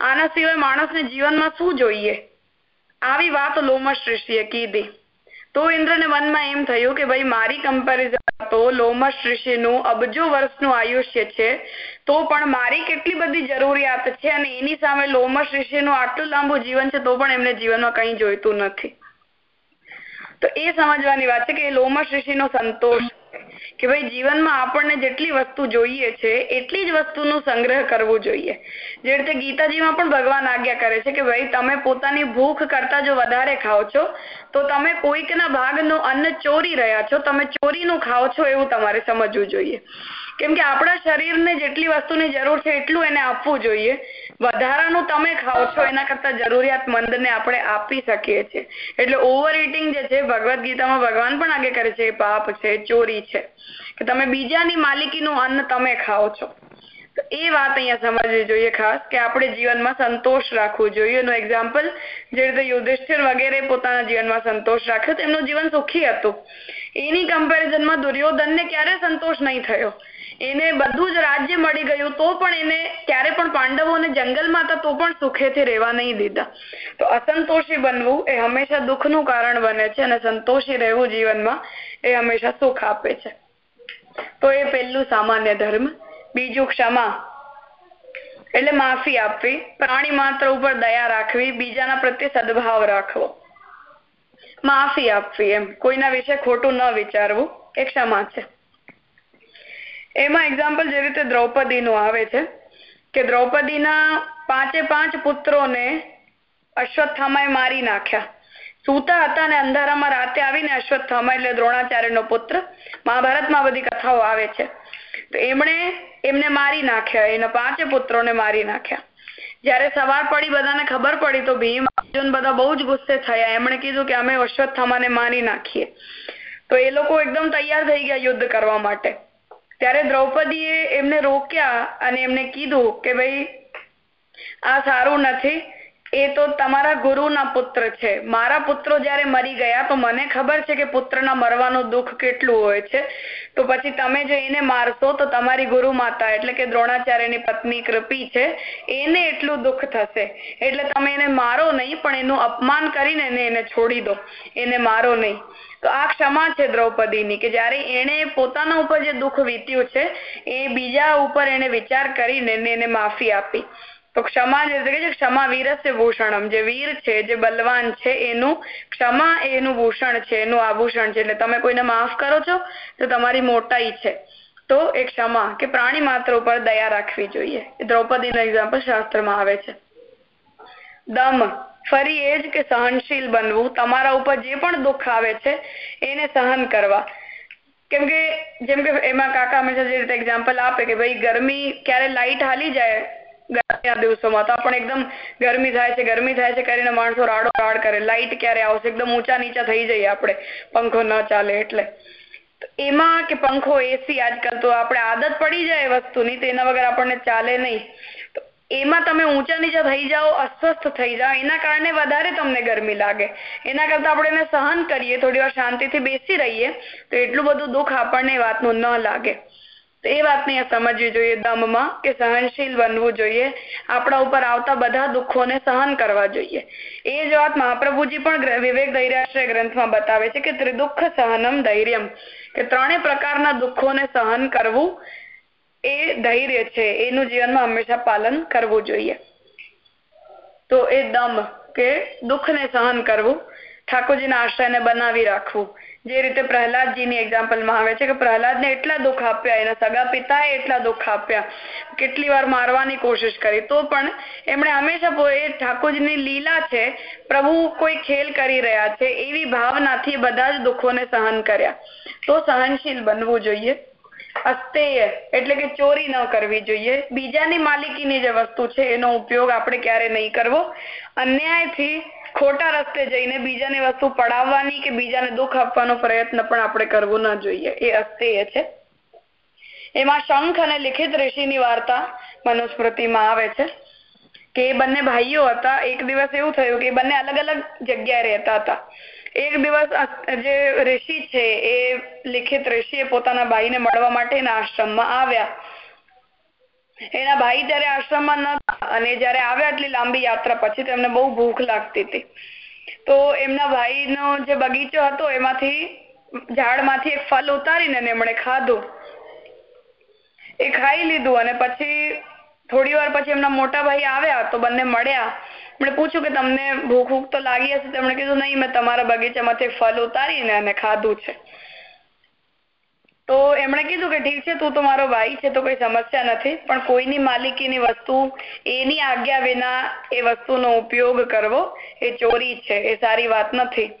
આના સિવાય માણસને જીવનમાં શું જોઈએ? આવી વાત લોમશ ઋષિએ કીધી. તો ઇન્દ્રને મનમાં એમ થયું કે ભાઈ, મારી કમ્પેરિઝન તો લોમશ ઋષિનું અબજો વર્ષનું આયુષ્ય છે, તો પણ મારી કેટલી બધી જરૂરિયાત છે અને એની સામે લોમશ ઋષિનું આટલું લાંબુ જીવન છે, તો પણ એમને જીવનમાં કંઈ જોઈતું નથી. તો એ સમજવાની વાત છે કે લોમશ ઋષિનો સંતોષ કે ભાઈ જીવનમાં આપણને જેટલી વસ્તુ જોઈએ છે, એટલી જ વસ્તુનો સંગ્રહ કરવું જોઈએ. જે રીતે ગીતાજીમાં પણ ભગવાન આજ્ઞા કરે છે કે ભાઈ તમે પોતાની ભૂખ કરતા જો વધારે ખાઓ છો, તો તમે કોઈકના ભાગનું અન્ન ચોરી રહ્યા છો, તમે ચોરીનું ખાઓ છો એવું તમારે સમજવું જોઈએ. કેમ કે આપણા શરીરને જેટલી વસ્તુની જરૂર છે એટલું એને આપવું જોઈએ. વધારાનું તમે ખાઓ છો એના કરતા જરૂરિયાતમંદને આપણે આપી શકીએ છીએ. એટલે ઓવર ઇટિંગ જે છે, ભગવદ્ ગીતામાં ભગવાન પણ આગે કરે છે પાપ છે ચોરી છે. કે તમે બીજાની માલિકીનું અન્ન તમે ખાઓ છો. તો એ વાત અહીંયા સમજવી જોઈએ ખાસ કે આપણે જીવનમાં સંતોષ રાખવું જોઈએ. એનું એક્ઝામ્પલ જે રીતે યુધિષ્ઠિર વગેરે પોતાના જીવનમાં સંતોષ રાખ્યો એમનું જીવન સુખી હતું. એની કમ્પેરિઝનમાં દુર્યોધનને ક્યારે સંતોષ નહીં થયો? એને બધું જ રાજ્ય મળી ગયું, તો પણ એને ત્યારે પણ પાંડવોને જંગલમાં હતા, તો પણ સુખેથી રહેવા નહીં દીધા. તો અસંતોષી બનવું એ હંમેશા દુઃખનું કારણ બને છે અને સંતોષી રહેવું જીવનમાં એ હંમેશા સુખ આપે છે. તો એ પહેલું સામાન્ય ધર્મ. બીજું ક્ષમા. એટલે માફી આપવી, પ્રાણી માત્ર ઉપર દયા રાખવી, બીજાના પ્રત્યે સદભાવ રાખવો. માફી આપવી એમ. કોઈના વિશે ખોટું ન વિચારવું, એ ક્ષમા છે. એમાં એક્ઝામ્પલ જે રીતે દ્રૌપદીનું આવે છે કે દ્રૌપદીના પાંચે પાંચ પુત્રોને અશ્વત્થામાએ મારી નાખ્યા. સૂતા હતા અને અંધારામાં રાતે આવીને અશ્વત્થામા એટલે દ્રોણાચાર્યનો પુત્ર મહાભારતમાં બધી કથાઓ આવે છે. તો એમણે એમને મારી નાખ્યા, એના પાંચે પુત્રોને મારી નાખ્યા. જ્યારે સવાર પડી, બધાને ખબર પડી, તો ભીમ, અર્જુન બધા બહુ જ ગુસ્સે થયા. એમણે કીધું કે અમે અશ્વત્થામાને મારી નાખીએ. તો એ લોકો એકદમ તૈયાર થઈ ગયા યુદ્ધ કરવા માટે. ત્યારે દ્રૌપદીએ એમને રોક્યા અને એમને કીધું કે ભાઈ આ સારું નથી. એ તો તમારા ગુરુના પુત્ર છે. મારા પુત્રો જ્યારે મરી ગયા તો મને ખબર છે કે પુત્રના મરવાનું દુઃખ કેટલું હોય છે. તો પછી તમે જો એને મારશો તો તમારી ગુરુ માતા એટલે કે દ્રોણાચાર્યની પત્ની કૃપી છે, એને એટલું દુઃખ થશે. એટલે તમે એને મારો નહીં, પણ એનું અપમાન કરીને એને છોડી દો. એને મારો નહીં. તો આ ક્ષમા છે દ્રૌપદીની, કે જ્યારે એને પોતાના ઉપર જે દુઃખ વીત્યું છે, એ બીજા ઉપર એને વિચાર કરીને એને માફી આપી. તો ક્ષમા જે કે છે ક્ષમા વીરસ્ય ભૂષણમ, જે વીર છે, જે બલવાન છે, એનું ક્ષમા એનું ભૂષણ છે, એનું આભૂષણ છે. એટલે તમે કોઈને માફ કરો છો તો તમારી મોટાઈ છે. તો એ ક્ષમા કે પ્રાણી માત્ર ઉપર દયા રાખવી જોઈએ. દ્રૌપદીનું એક્ઝામ્પલ શાસ્ત્રમાં આવે છે. દમ, ફરી એ જ કે સહનશીલ બનવું. તમારા ઉપર જે પણ દુઃખ આવે છે, એને સહન કરવા. કેમ કે, જેમ કે એમાં કાકા હંમેશા જે રીતે એક્ઝામ્પલ આપે કે ભાઈ ગરમી ક્યારે લાઈટ હાલી જાય ગરમીના દિવસોમાં તો આપણે એકદમ ગરમી થાય છે, ગરમી થાય છે કરીને માણસો રાડો રાડ કરે. લાઇટ ક્યારે આવશે? એકદમ ઊંચા નીચા થઈ જઈએ આપણે. પંખો ન ચાલે એટલે. એમાં કે પંખો એસી આજકાલ તો આપણે આદત પડી જાય વસ્તુની, તો એના વગર આપણને ચાલે નહીં. તો એમાં તમે ઊંચા નીચા થઈ જાઓ, અસ્વસ્થ થઈ જાઓ, એના કારણે વધારે તમને ગરમી લાગે. એના કરતા આપણે એને સહન કરીએ, થોડી વાર શાંતિથી બેસી રહીએ, તો એટલું બધું દુઃખ આપણને વાતનું ન લાગે. તો એ વાતને સમજવી જોઈએ દમમાં કે સહનશીલ બનવું જોઈએ. આપણા ઉપર આવતા બધા દુઃખોને સહન કરવા જોઈએ. એ જ વાત મહાપ્રભુજી પણ વિવેક ધૈર્યાશ્રય ગ્રંથમાં બતાવે છે કે ત્રિદુઃખ સહનમ ધૈર્યમ. કે ત્રણેય પ્રકારના દુઃખોને સહન કરવું એ ધૈર્ય છે. એનું જીવનમાં હંમેશા પાલન કરવું જોઈએ. તો એ દમ કે દુઃખને સહન કરવું, ઠાકોરજીના આશ્રયને બનાવી રાખવું. જે રીતે પ્રહલાદજીની એક્ઝામ્પલમાં આવે છે કે પ્રહલાદને એટલા દુઃખ આપ્યા, એના સગા પિતાએ એટલા દુઃખ આપ્યા, કેટલી વાર મારવાની કોશિશ કરી. તો પણ એમણે હંમેશા એ ઠાકોરજીની લીલા છે, પ્રભુ કોઈ ખેલ કરી રહ્યા છે, એવી ભાવનાથી બધા જ દુઃખોને સહન કર્યા. તો સહનશીલ બનવું જોઈએ. અસ્તેય એટલે કે ચોરી ન કરવી જોઈએ. બીજાની માલિકીની જે વસ્તુ છે, એનો ઉપયોગ આપણે ક્યારે નહીં કરવો. અન્યાયથી ખોટા રસ્તે જઈને બીજાને વસ્તુ પડાવવાની કે બીજાને દુઃખ આપવાનો પ્રયત્ન પણ આપણે કરવો ન જોઈએ. એ અસ્તેય છે. એમાં શંખ અને લિખિત ઋષિની વાર્તા મનુસ્મૃતિમાં આવે છે કે એ બંને ભાઈઓ હતા. એક દિવસ એવું થયું કે બંને અલગ અલગ જગ્યાએ રહેતા હતા. એક દિવસ જે ઋષિ છે એ લિખિત ઋષિએ પોતાના ભાઈને મળવા માટે એના આશ્રમમાં આવ્યા. એના ભાઈ જયારે આશ્રમમાં નતા અને જયારે આવ્યા એટલી લાંબી યાત્રા, પછી તેમને બહુ ભૂખ લાગતી હતી. તો એમના ભાઈનો જે બગીચો હતો, એમાંથી ઝાડમાંથી એક ફલ ઉતારીને એમણે ખાધું. એ ખાઈ લીધું અને પછી થોડી વાર પછી એમના મોટા ભાઈ આવ્યા તો બંને મળ્યા. એમણે પૂછ્યું કે તમને ભૂખ ભૂખ તો લાગી હશે? તેમણે કીધું, નહીં, મેં તમારા બગીચામાંથી ફલ ઉતારીને અને ખાધું છે. તો એમણે કીધું કે ઠીક છે, તું તો મારો ભાઈ છે, તો કોઈ સમસ્યા નથી, પણ કોઈની માલિકીની વસ્તુ, એની આજ્ઞા વિના એ વસ્તુનો ઉપયોગ કરવો એ ચોરી છે, એ સારી વાત નથી.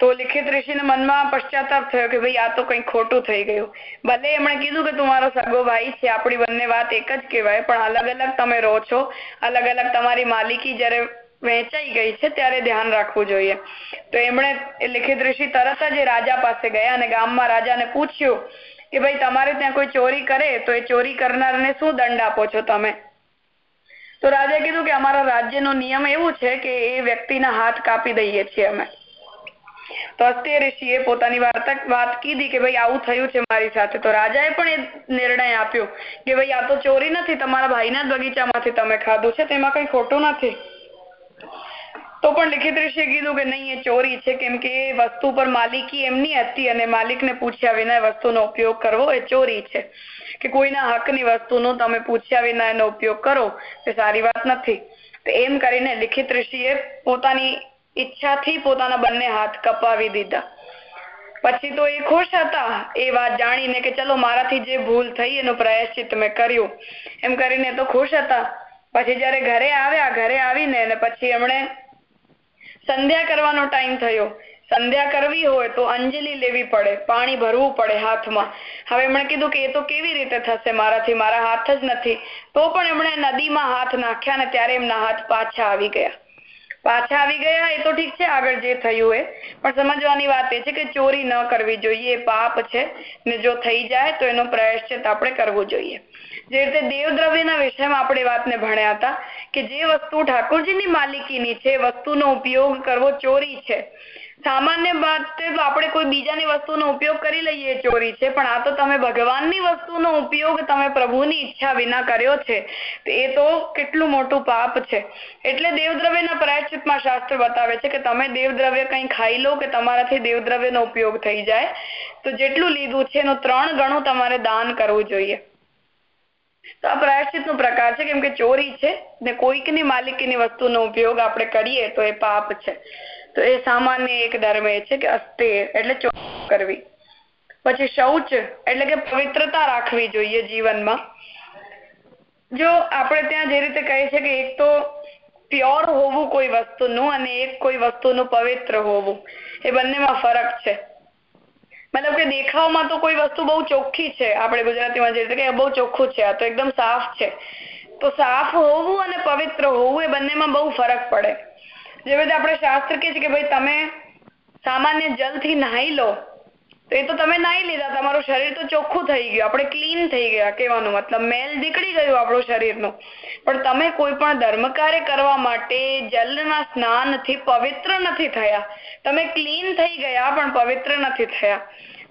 તો લિખિત ઋષિને મનમાં પશ્ચાતાપ થયો કે ભાઈ આ તો કઈ ખોટું થઈ ગયું. ભલે એમણે કીધું કે તું મારો સગો ભાઈ છે, આપણી બંને વાત એક જ કહેવાય, પણ અલગ અલગ તમે રહો છો, અલગ અલગ તમારી માલિકી જયારે વહેંચાઈ ગઈ છે, ત્યારે ધ્યાન રાખવું જોઈએ. તો એમણે લિખિત ઋષિ તરત જ રાજા પાસે ગયા અને ગામમાં રાજાને પૂછ્યું કે ભાઈ, તમારે ત્યાં કોઈ ચોરી કરે? તો એ ચોરી કરનારને શું દંડ આપો છો તમે? તો રાજાએ કીધું કે અમારા રાજ્યનો નિયમ એવું છે કે એ વ્યક્તિના હાથ કાપી દઈએ છીએ અમે. તો અસ્ત્ય ઋષિએ પોતાની વાર્તા, વાત કીધી કે ભાઈ, આવું થયું છે મારી સાથે. તો રાજાએ પણ એ નિર્ણય આપ્યો કે ભાઈ, આ તો ચોરી નથી, તમારા ભાઈના બગીચામાંથી તમે ખાધું છે, તેમાં કઈ ખોટું નથી. તો પણ લિખિત ઋષિએ કીધું કે નહીં, એ ચોરી છે. કેમ કે એ વસ્તુ પર માલિકી એમની હતી અને માલિકને પૂછ્યા વિના વસ્તુનો ઉપયોગ કરવો એ ચોરી છે. કે કોઈના હકની વસ્તુનો તમે પૂછ્યા વિના એનો ઉપયોગ કરો એ સારી વાત નથી. એમ કરીને લિખિત ઋષિએ પોતાની ઈચ્છાથી પોતાના બંને હાથ કપાવી દીધા. પછી તો એ ખુશ હતા. એ વાત જાણીને કે ચલો મારાથી જે ભૂલ થઈ એનો પ્રાયશ્ચિત મેં કર્યું. એમ કરીને તો ખુશ હતા. પછી જયારે ઘરે આવ્યા, ઘરે આવીને પછી એમણે સંધ્યા કરવાનો ટાઈમ થયો. સંધ્યા કરવી હોય તો અંજલિ લેવી પડે, પાણી ભરવું પડે હાથમાં. હવે એમણે કીધું કે એ તો કેવી રીતે થશે મારાથી? મારા હાથ જ નથી. તો પણ એમણે નદીમાં હાથ નાખ્યા ને ત્યારે એમના હાથ પાછા આવી ગયા. પાછા આવી ગયા, એ તો ઠીક છે, આગળ જે થયું એ. પણ સમજવાની વાત એ છે કે ચોરી ન કરવી જોઈએ પાપ છે. ને જો થઈ જાય તો એનો પ્રાયશ્ચિત આપણે કરવો જોઈએ. જે રીતે દેવદ્રવ્યના વિષયમાં આપણે વાતને ભણ્યા હતા કે જે વસ્તુ ઠાકોરજીની માલિકીની છે વસ્તુનો ઉપયોગ કરવો ચોરી છે. સામાન્ય વાત તો આપણે કોઈ બીજાની વસ્તુનો ઉપયોગ કરી લઈએ ચોરી છે, પણ આ તો તમે ભગવાનની વસ્તુનો ઉપયોગ તમે પ્રભુની ઈચ્છા વિના કર્યો છે. એ તો કેટલું મોટું પાપ છે. એટલે દેવદ્રવ્યના પ્રાયશ્ચિતમાં શાસ્ત્ર બતાવે છે કે તમે દેવદ્રવ્ય કંઈ ખાઈ લો કે તમારાથી દેવદ્રવ્યનો ઉપયોગ થઈ જાય. તો જેટલું લીધું છે એનું ત્રણ ગણું તમારે દાન કરવું જોઈએ. તો આ પ્રાયશ્ચિત નો પ્રકાર છે કેમ કે ચોરી છે ને કોઈકની માલિકીની વસ્તુનો ઉપયોગ આપણે કરીએ તો એ પાપ છે. તો એ સામાન્ય એક ધર્મ છે કે અસ્તે એટલે ચોરી કરવી. પછી શૌચ એટલે કે પવિત્રતા રાખવી જોઈએ જીવનમાં. જો આપણે ત્યાં જે રીતે કહે છે કે એક તો પ્યોર હોવું કોઈ વસ્તુનું અને એક કોઈ વસ્તુનું પવિત્ર હોવું. એ બંનેમાં ફરક છે. મતલબ કે દેખાવમાં તો કોઈ વસ્તુ બહુ ચોખ્ખી છે, આપણે ગુજરાતીમાં જે રીતે કે બહુ ચોખ્ખું છે, આ તો એકદમ સાફ છે. તો સાફ હોવું અને પવિત્ર હોવું એ બંનેમાં બહુ ફરક પડે. જેવી રીતે આપણે શાસ્ત્ર કે છે કે ભાઈ તમે સામાન્ય જલથી નાહી લો, તો એ તો તમે નાહી લીધા, તમારું શરીર તો ચોખ્ખું થઈ ગયું, આપણે ક્લીન થઈ ગયા કહેવાનું મતલબ, મેલ નીકળી ગયું આપણું શરીરનું. પણ તમે કોઈ પણ ધર્મ કાર્ય કરવા માટે જલના સ્નાનથી પવિત્ર નથી થયા. તમે ક્લીન થઈ ગયા પણ પવિત્ર નથી થયા.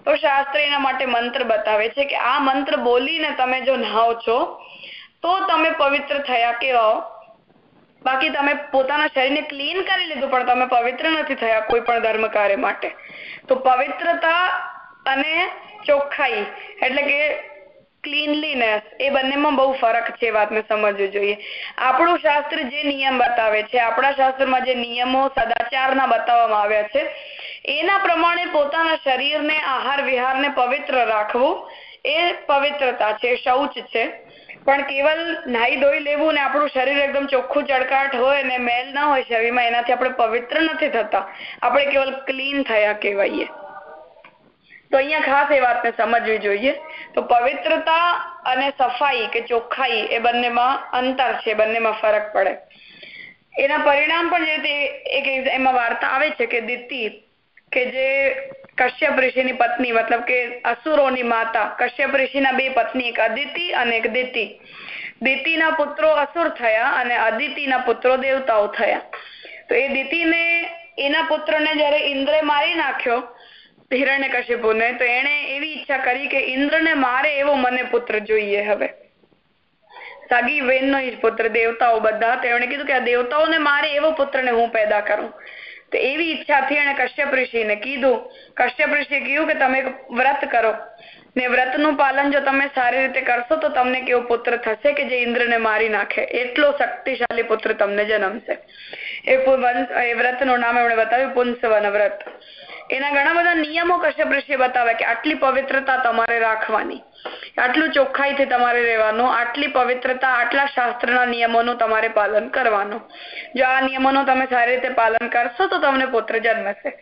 તો શાસ્ત્ર એના માટે મંત્ર બતાવે છે કે આ મંત્ર બોલીને તમે જો નહાઓ છો, તો તમે પવિત્ર થયા કેવા બાકી તમે પોતાના શરીરને ક્લીન કરી લીધું પણ તમે પવિત્ર નથી થયા કોઈ પણ ધર્મ કાર્ય માટે. તો પવિત્રતા અને ચોખ્ખાઈ એટલે કે ક્લીનલીનેસ એ બંનેમાં બહુ ફરક છે વાતને સમજવી જોઈએ. આપણું શાસ્ત્ર જે નિયમ બતાવે છે, આપણા શાસ્ત્રમાં જે નિયમો સદાચારના બતાવવામાં આવ્યા છે, એના પ્રમાણે પોતાના શરીરને આહાર વિહારને પવિત્ર રાખવું એ પવિત્રતા છે, શૌચ છે. પણ કેવલ નાહી ધોઈ લેવું ને આપણું શરીર એકદમ ચોખ્ખું ચડકાટ હોય ને મેલ ના હોય શરીરમાં, એનાથી આપણે પવિત્ર નથી થતા. આપણે કેવલ ક્લીન થયા કહેવાઈએ. તો અહીંયા ખાસ એ વાતને સમજવી જોઈએ. તો પવિત્રતા અને સફાઈ કે ચોખ્ખાઈ એ બંનેમાં અંતર છે, બંનેમાં ફરક પડે. એના પરિણામ પણ જે રીતે એક એમાં વાર્તા આવે છે કે દિત્તિ કે જે કશ્યપ ઋષિની પત્ની, મતલબ કે અસુરોની માતા, કશ્યપ ઋષિના બે પત્ની, એક અદિતિ અને એક દિતિ. દિતિના પુત્રો અસુર થયા અને અદિતિના પુત્રો દેવતાઓ થયા. તો એ દિતિને એના પુત્રને જ્યારે ઇન્દ્રે મારી નાખ્યો હિરણ્યકશિપુને તો એને એવી ઈચ્છા કરી કે ઇન્દ્રને મારે એવો મને પુત્ર જોઈએ હવે. સગી વેનનો જ પુત્ર, દેવતાઓ બધા તેમણે કીધું કે આ દેવતાઓને મારે એવો પુત્રને હું પેદા કરું. તો એવી ઈચ્છાથી એને કશ્યપ ઋષિને કીધું. કશ્યપ ઋષિએ કીધું કે તમે વ્રત કરો. ને વ્રતનું પાલન જો તમે સારી રીતે કરશો, તો તમને કેવો પુત્ર થશે કે જે ઇન્દ્રને મારી નાખે? એટલો શક્તિશાળી પુત્ર તમને જન્મશે. એ વ્રતનું નામ એમણે બતાવ્યું પુંસવન વ્રત. એના ઘણા બધા નિયમો કશ્યપ ઋષિએ બતાવ્યા કે આટલી પવિત્રતા તમારે રાખવાની. આટલું ચોખ્ખાઈથી તમારે રહેવાનું, આટલી પવિત્રતા, આટલા શાસ્ત્રના નિયમોનું તમારે પાલન કરવાનું. જો આ નિયમોનું તમે સારી રીતે પાલન કરશો તો તમને પુત્ર જન્મશે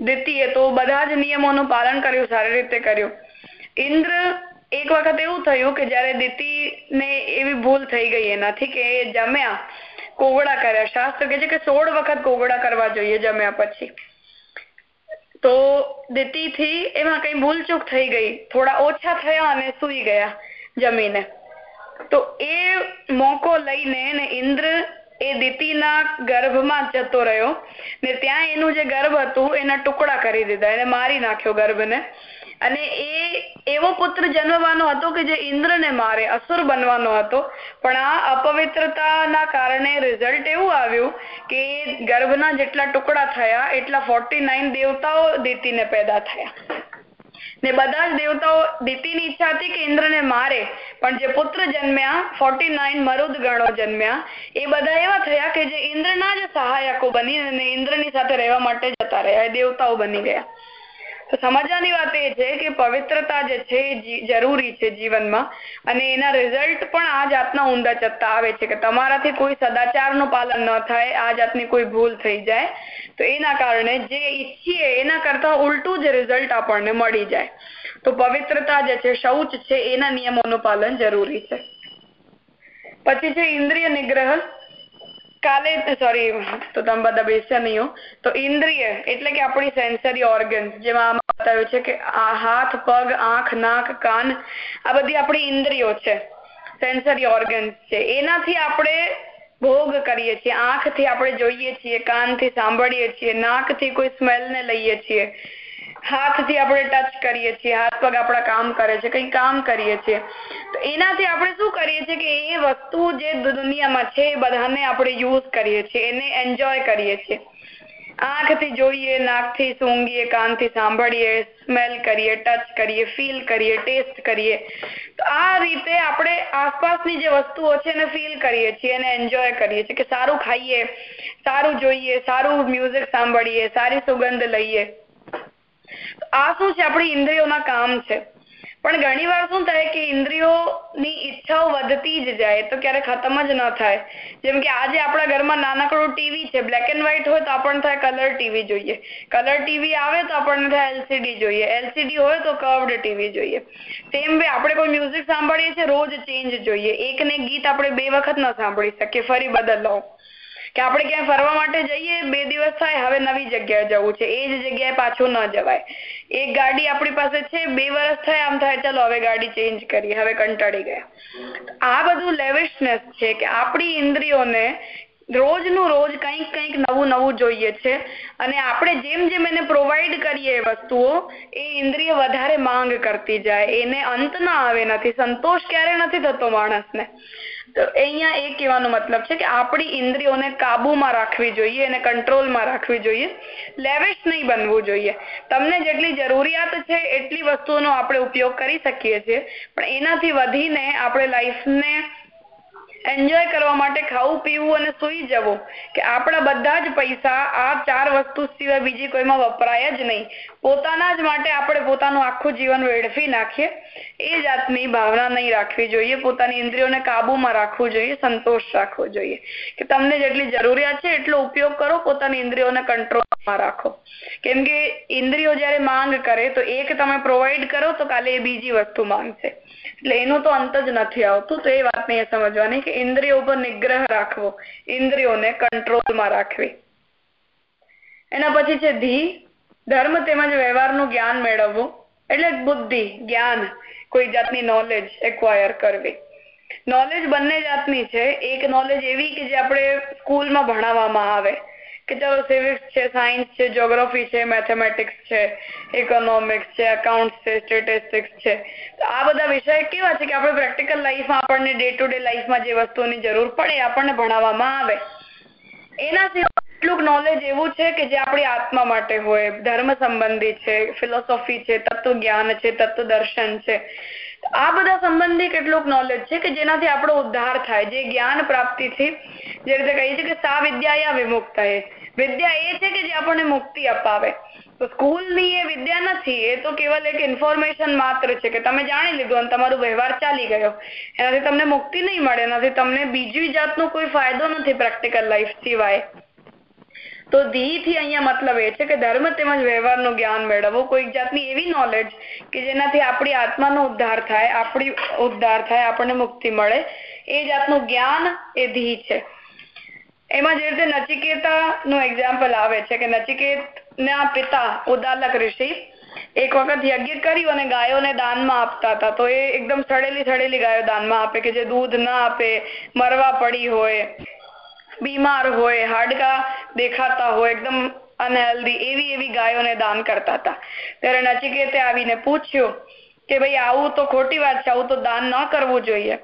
દ્વિતીય, તો બધા જ નિયમોનું પાલન કર્યું, સારી રીતે કર્યું. ઇન્દ્ર એક વખત એવું થયું કે જયારે દીતીને એવી ભૂલ થઈ ગઈ એનાથી કે એ જમ્યા, કોગળા કર્યા. શાસ્ત્ર કે છે કે સોળ વખત કોગળા કરવા જોઈએ જમ્યા પછી. તો દિતિથી એમાં કઈ ભૂલચૂક થઈ ગઈ. થોડા ઓછા થયા અને સુઈ ગયા જમીને. તો એ મોકો લઈને ને ઇન્દ્ર એ દિતિના ગર્ભમાં જતો રહ્યો ને ત્યાં એનું જે ગર્ભ હતું એના ટુકડા કરી દીધા. એને મારી નાખ્યો ગર્ભને. અને એ એવો પુત્ર જન્મવાનો હતો કે જે ઇન્દ્રને મારે, અસુર બનવાનો હતો. પણ આ અપવિત્રતાના કારણે રિઝલ્ટ એવું આવ્યું કે ગર્ભના જેટલા ટુકડા થયા, એટલા ફોર્ટી નાઇન દેવતાઓ દીતીને પેદા થયા. ને બધા જ દેવતાઓ દીતીની ઈચ્છા હતી કે ઇન્દ્રને મારે, પણ જે પુત્ર જન્મ્યા ફોર્ટી નાઇન મરુદ ગણો જન્મ્યા, એ બધા એવા થયા કે જે ઇન્દ્રના જ સહાયકો બની અને ઇન્દ્રની સાથે રહેવા માટે જતા રહ્યા, એ દેવતાઓ બની ગયા. તો સમજવાની વાત એ છે કે પવિત્રતા જે છે જરૂરી છે જીવનમાં. અને એના રિઝલ્ટ પણ આ જાતના ઊંડા ચત્તા આવે છે કે તમારાથી કોઈ સદાચારનું પાલન ન થાય, આ જાતની કોઈ ભૂલ થઈ જાય. તો એના કારણે જે ઈચ્છીએ એના કરતા ઉલટું જ રિઝલ્ટ આપણને મળી જાય. તો પવિત્રતા જે છે, શૌચ છે, એના નિયમોનું પાલન જરૂરી છે. પછી છે ઇન્દ્રિય નિગ્રહ. કાલે સોરી તો તમે બધા બેસ્યા નહીં હો. તો ઇન્દ્રિય એટલે કે આપણી સેન્સરી ઓર્ગન જેમાં બતાવ્યું છે કે આ હાથ, પગ, આંખ, નાક, કાન, આ બધી આપણી ઇન્દ્રિયો છે. સેન્સરી ઓર્ગન્સ છે. એનાથી આપણે ભોગ કરીએ છીએ. આંખથી આપણે જોઈએ છીએ, કાનથી સાંભળીએ છીએ, નાકથી કોઈ સ્મેલને લઈએ છીએ. હાથથી આપણે ટચ કરીએ છીએ, હાથ પગ આપણા કામ કરે છે, કંઈ કામ કરીએ છીએ. તો એનાથી આપણે શું કરીએ છીએ કે એ વસ્તુ જે દુનિયામાં છે એ બધાને આપણે યુઝ કરીએ છીએ, એને એન્જોય કરીએ છીએ. આંખથી જોઈએ, નાકથી સૂંઘીએ, કાનથી સાંભળીએ સ્મેલ કરીએ ટચ કરીએ ફીલ કરીએ ટેસ્ટ કરીએ. તો આ રીતે આપણે આસપાસની જે વસ્તુઓ છે એને ફીલ કરીએ છીએ, એને એન્જોય કરીએ છીએ કે સારું ખાઈએ, સારું જોઈએ, સારું મ્યુઝિક સાંભળીએ, સારી સુગંધ લઈએ. આ શું છે? આપણી ઇન્દ્રિયોના કામ છે. પણ ઘણી વાર શું થાય કે ઇન્દ્રિયોની ઈચ્છાઓ વધતી જ જાય, તો ક્યારે ખતમ જ ન થાય. જેમ કે આજે આપણા ઘરમાં નાનકડું ટીવી છે બ્લેક એન્ડ વ્હાઈટ હોય તો આપણને થાય કલર ટીવી જોઈએ. કલર ટીવી આવે તો આપણને થાય એલસીડી જોઈએ. એલસીડી હોય તો કર્વડ ટીવી જોઈએ. તેમ બે આપણે કોઈ મ્યુઝિક સાંભળીએ છીએ, રોજ ચેન્જ જોઈએ. એકને ગીત આપણે બે વખત ન સાંભળી શકીએ, ફરી બદલાવો કે આપણે ક્યાંય ફરવા માટે જઈએ, બે દિવસ થાય, હવે નવી જગ્યાએ જવું છે. એ જ જગ્યાએ પાછું ન જવાય. એક ગાડી આપણી પાસે છે, બે વર્ષ થાય, આમ થાય, ચલો હવે ગાડી ચેન્જ કરીએ, હવે કંટાળી ગયા. આ બધું લેવિશનેસ છે કે આપણી ઇન્દ્રિયોને રોજનું રોજ કંઈક કંઈક નવું નવું જોઈએ છે. અને આપણે જેમ જેમ એને પ્રોવાઈડ કરીએ વસ્તુઓ, એ ઇન્દ્રિય વધારે માંગ કરતી જાય. એને અંત ના આવે, નથી. સંતોષ ક્યારે નથી થતો માણસને. અહીંયા એ કહેવાનો મતલબ છે કે આપણી ઇન્દ્રિયોને કાબુમાં રાખવી જોઈએ અને કંટ્રોલમાં રાખવી જોઈએ લેવેશ નહીં બનવું જોઈએ. તમને જેટલી જરૂરિયાત છે એટલી વસ્તુઓનો આપણે ઉપયોગ કરી શકીએ છીએ, પણ એનાથી વધીને આપણે લાઈફને એન્જોય કરવા માટે ખાવું, પીવું અને સુઈ જવું કે આપણા બધા જ પૈસા આ ચાર વસ્તુ સિવાય બીજી કોઈમાં વપરાય જ નહીં. પોતાના જ માટે આપણે પોતાનું આખું જીવન વેડફી નાખીએ. એ જાતની ભાવના નહીં રાખવી જોઈએ. પોતાની ઇન્દ્રિયોને કાબુમાં રાખવું જોઈએ, સંતોષ રાખવો જોઈએ. કે તમને જેટલી જરૂરિયાત છે એટલો ઉપયોગ કરો, પોતાની ઇન્દ્રિયોને કંટ્રોલમાં રાખો. કેમ કે ઇન્દ્રિયો જ્યારે માંગ કરે તો એક તમે પ્રોવાઈડ કરો તો કાલે એ બીજી વસ્તુ માંગશે. એટલે એનો તો અંત જ નથી આવતું. તો એ વાતને એ સમજવાની કે ઇન્દ્રિયો ઉપર નિગ્રહ રાખવો. ઇન્દ્રિયોને કંટ્રોલમાં રાખવી. એના પછી છે ધી. ધર્મ તેમજ વ્યવહારનું જ્ઞાન મેળવવું. એટલે બુદ્ધિ, જ્ઞાન, કોઈ જાતની નોલેજ એક્વાયર કરવી. નોલેજ બંને જાતની છે. એક નોલેજ એવી કે જે આપણે સ્કૂલમાં ભણાવવામાં આવે. કે ચાલો સિવિક્સ છે સાયન્સ છે જ્યોગ્રાફી છે મેથેમેટિક્સ છે ઇકોનોમિક્સ છે અકાઉન્ટ છે સ્ટેટિસ્ટિક્સ છે. આ બધા વિષય કેવા છે કે આપણે પ્રેક્ટિકલ લાઈફમાં આપણને ડે ટુ ડે લાઈફમાં જે વસ્તુની જરૂર પડે આપણને ભણાવવામાં આવે. એના સિવાય એટલું નોલેજ એવું છે કે જે આપણી આત્મા માટે હોય. ધર્મ સંબંધી છે ફિલોસોફી છે તત્વ જ્ઞાન છે તત્વ દર્શન છે. આ બધા સંબંધી કેટલુંક નોલેજ છે કે જેનાથી આપણો ઉદ્ધાર થાય, જે જ્ઞાન પ્રાપ્તિથી જે રીતે કહીએ છીએ કે સા વિદ્યા વિમુક્ત વિદ્યા એ છે કે જે આપણને મુક્તિ અપાવે. તો સ્કૂલની એ વિદ્યા નથી, એ તો કેવલ એક ઇન્ફોર્મેશન માત્ર છે કે તમે જાણી લીધું અને તમારો વ્યવહાર ચાલી ગયો. એનાથી તમને મુક્તિ નહીં મળે, એનાથી તમને બીજી જાતનો કોઈ ફાયદો નથી પ્રેક્ટિકલ લાઈફ સિવાય. તો ધી થી અહીંયા મતલબ એ છે કે ધર્મ તેમજ વ્યવહારનું જ્ઞાન મેળવવું. કોઈક જાતની એવી નોલેજ કે જેનાથી આપણી આત્માનો ઉદ્ધાર થાય, આપણી ઉદ્ધાર થાય, આપણને મુક્તિ મળે. એ જાતનું જ્ઞાન એ ધી છે. એમાં જે રીતે નચિકેતા નું એક્ઝામ્પલ આવે છે કે નચિકેત ના પિતા ઉદાલક ઋષિ એક વખત યજ્ઞ કર્યું અને ગાયોને દાનમાં આપતા હતા. તો એ એકદમ સડેલી સડેલી ગાયો દાનમાં આપે કે જે દૂધ ના આપે, મરવા પડી હોય બીમાર હોય, હાડકા દેખાતા હોય, એકદમ અનહેલ્ધી એવી એવી ગાયોને દાન કરતા હતા. ત્યારે નચિકેતે આવીને પૂછ્યું કે ભાઈ આવું તો ખોટી વાત છે, આવું તો દાન ન કરવું જોઈએ.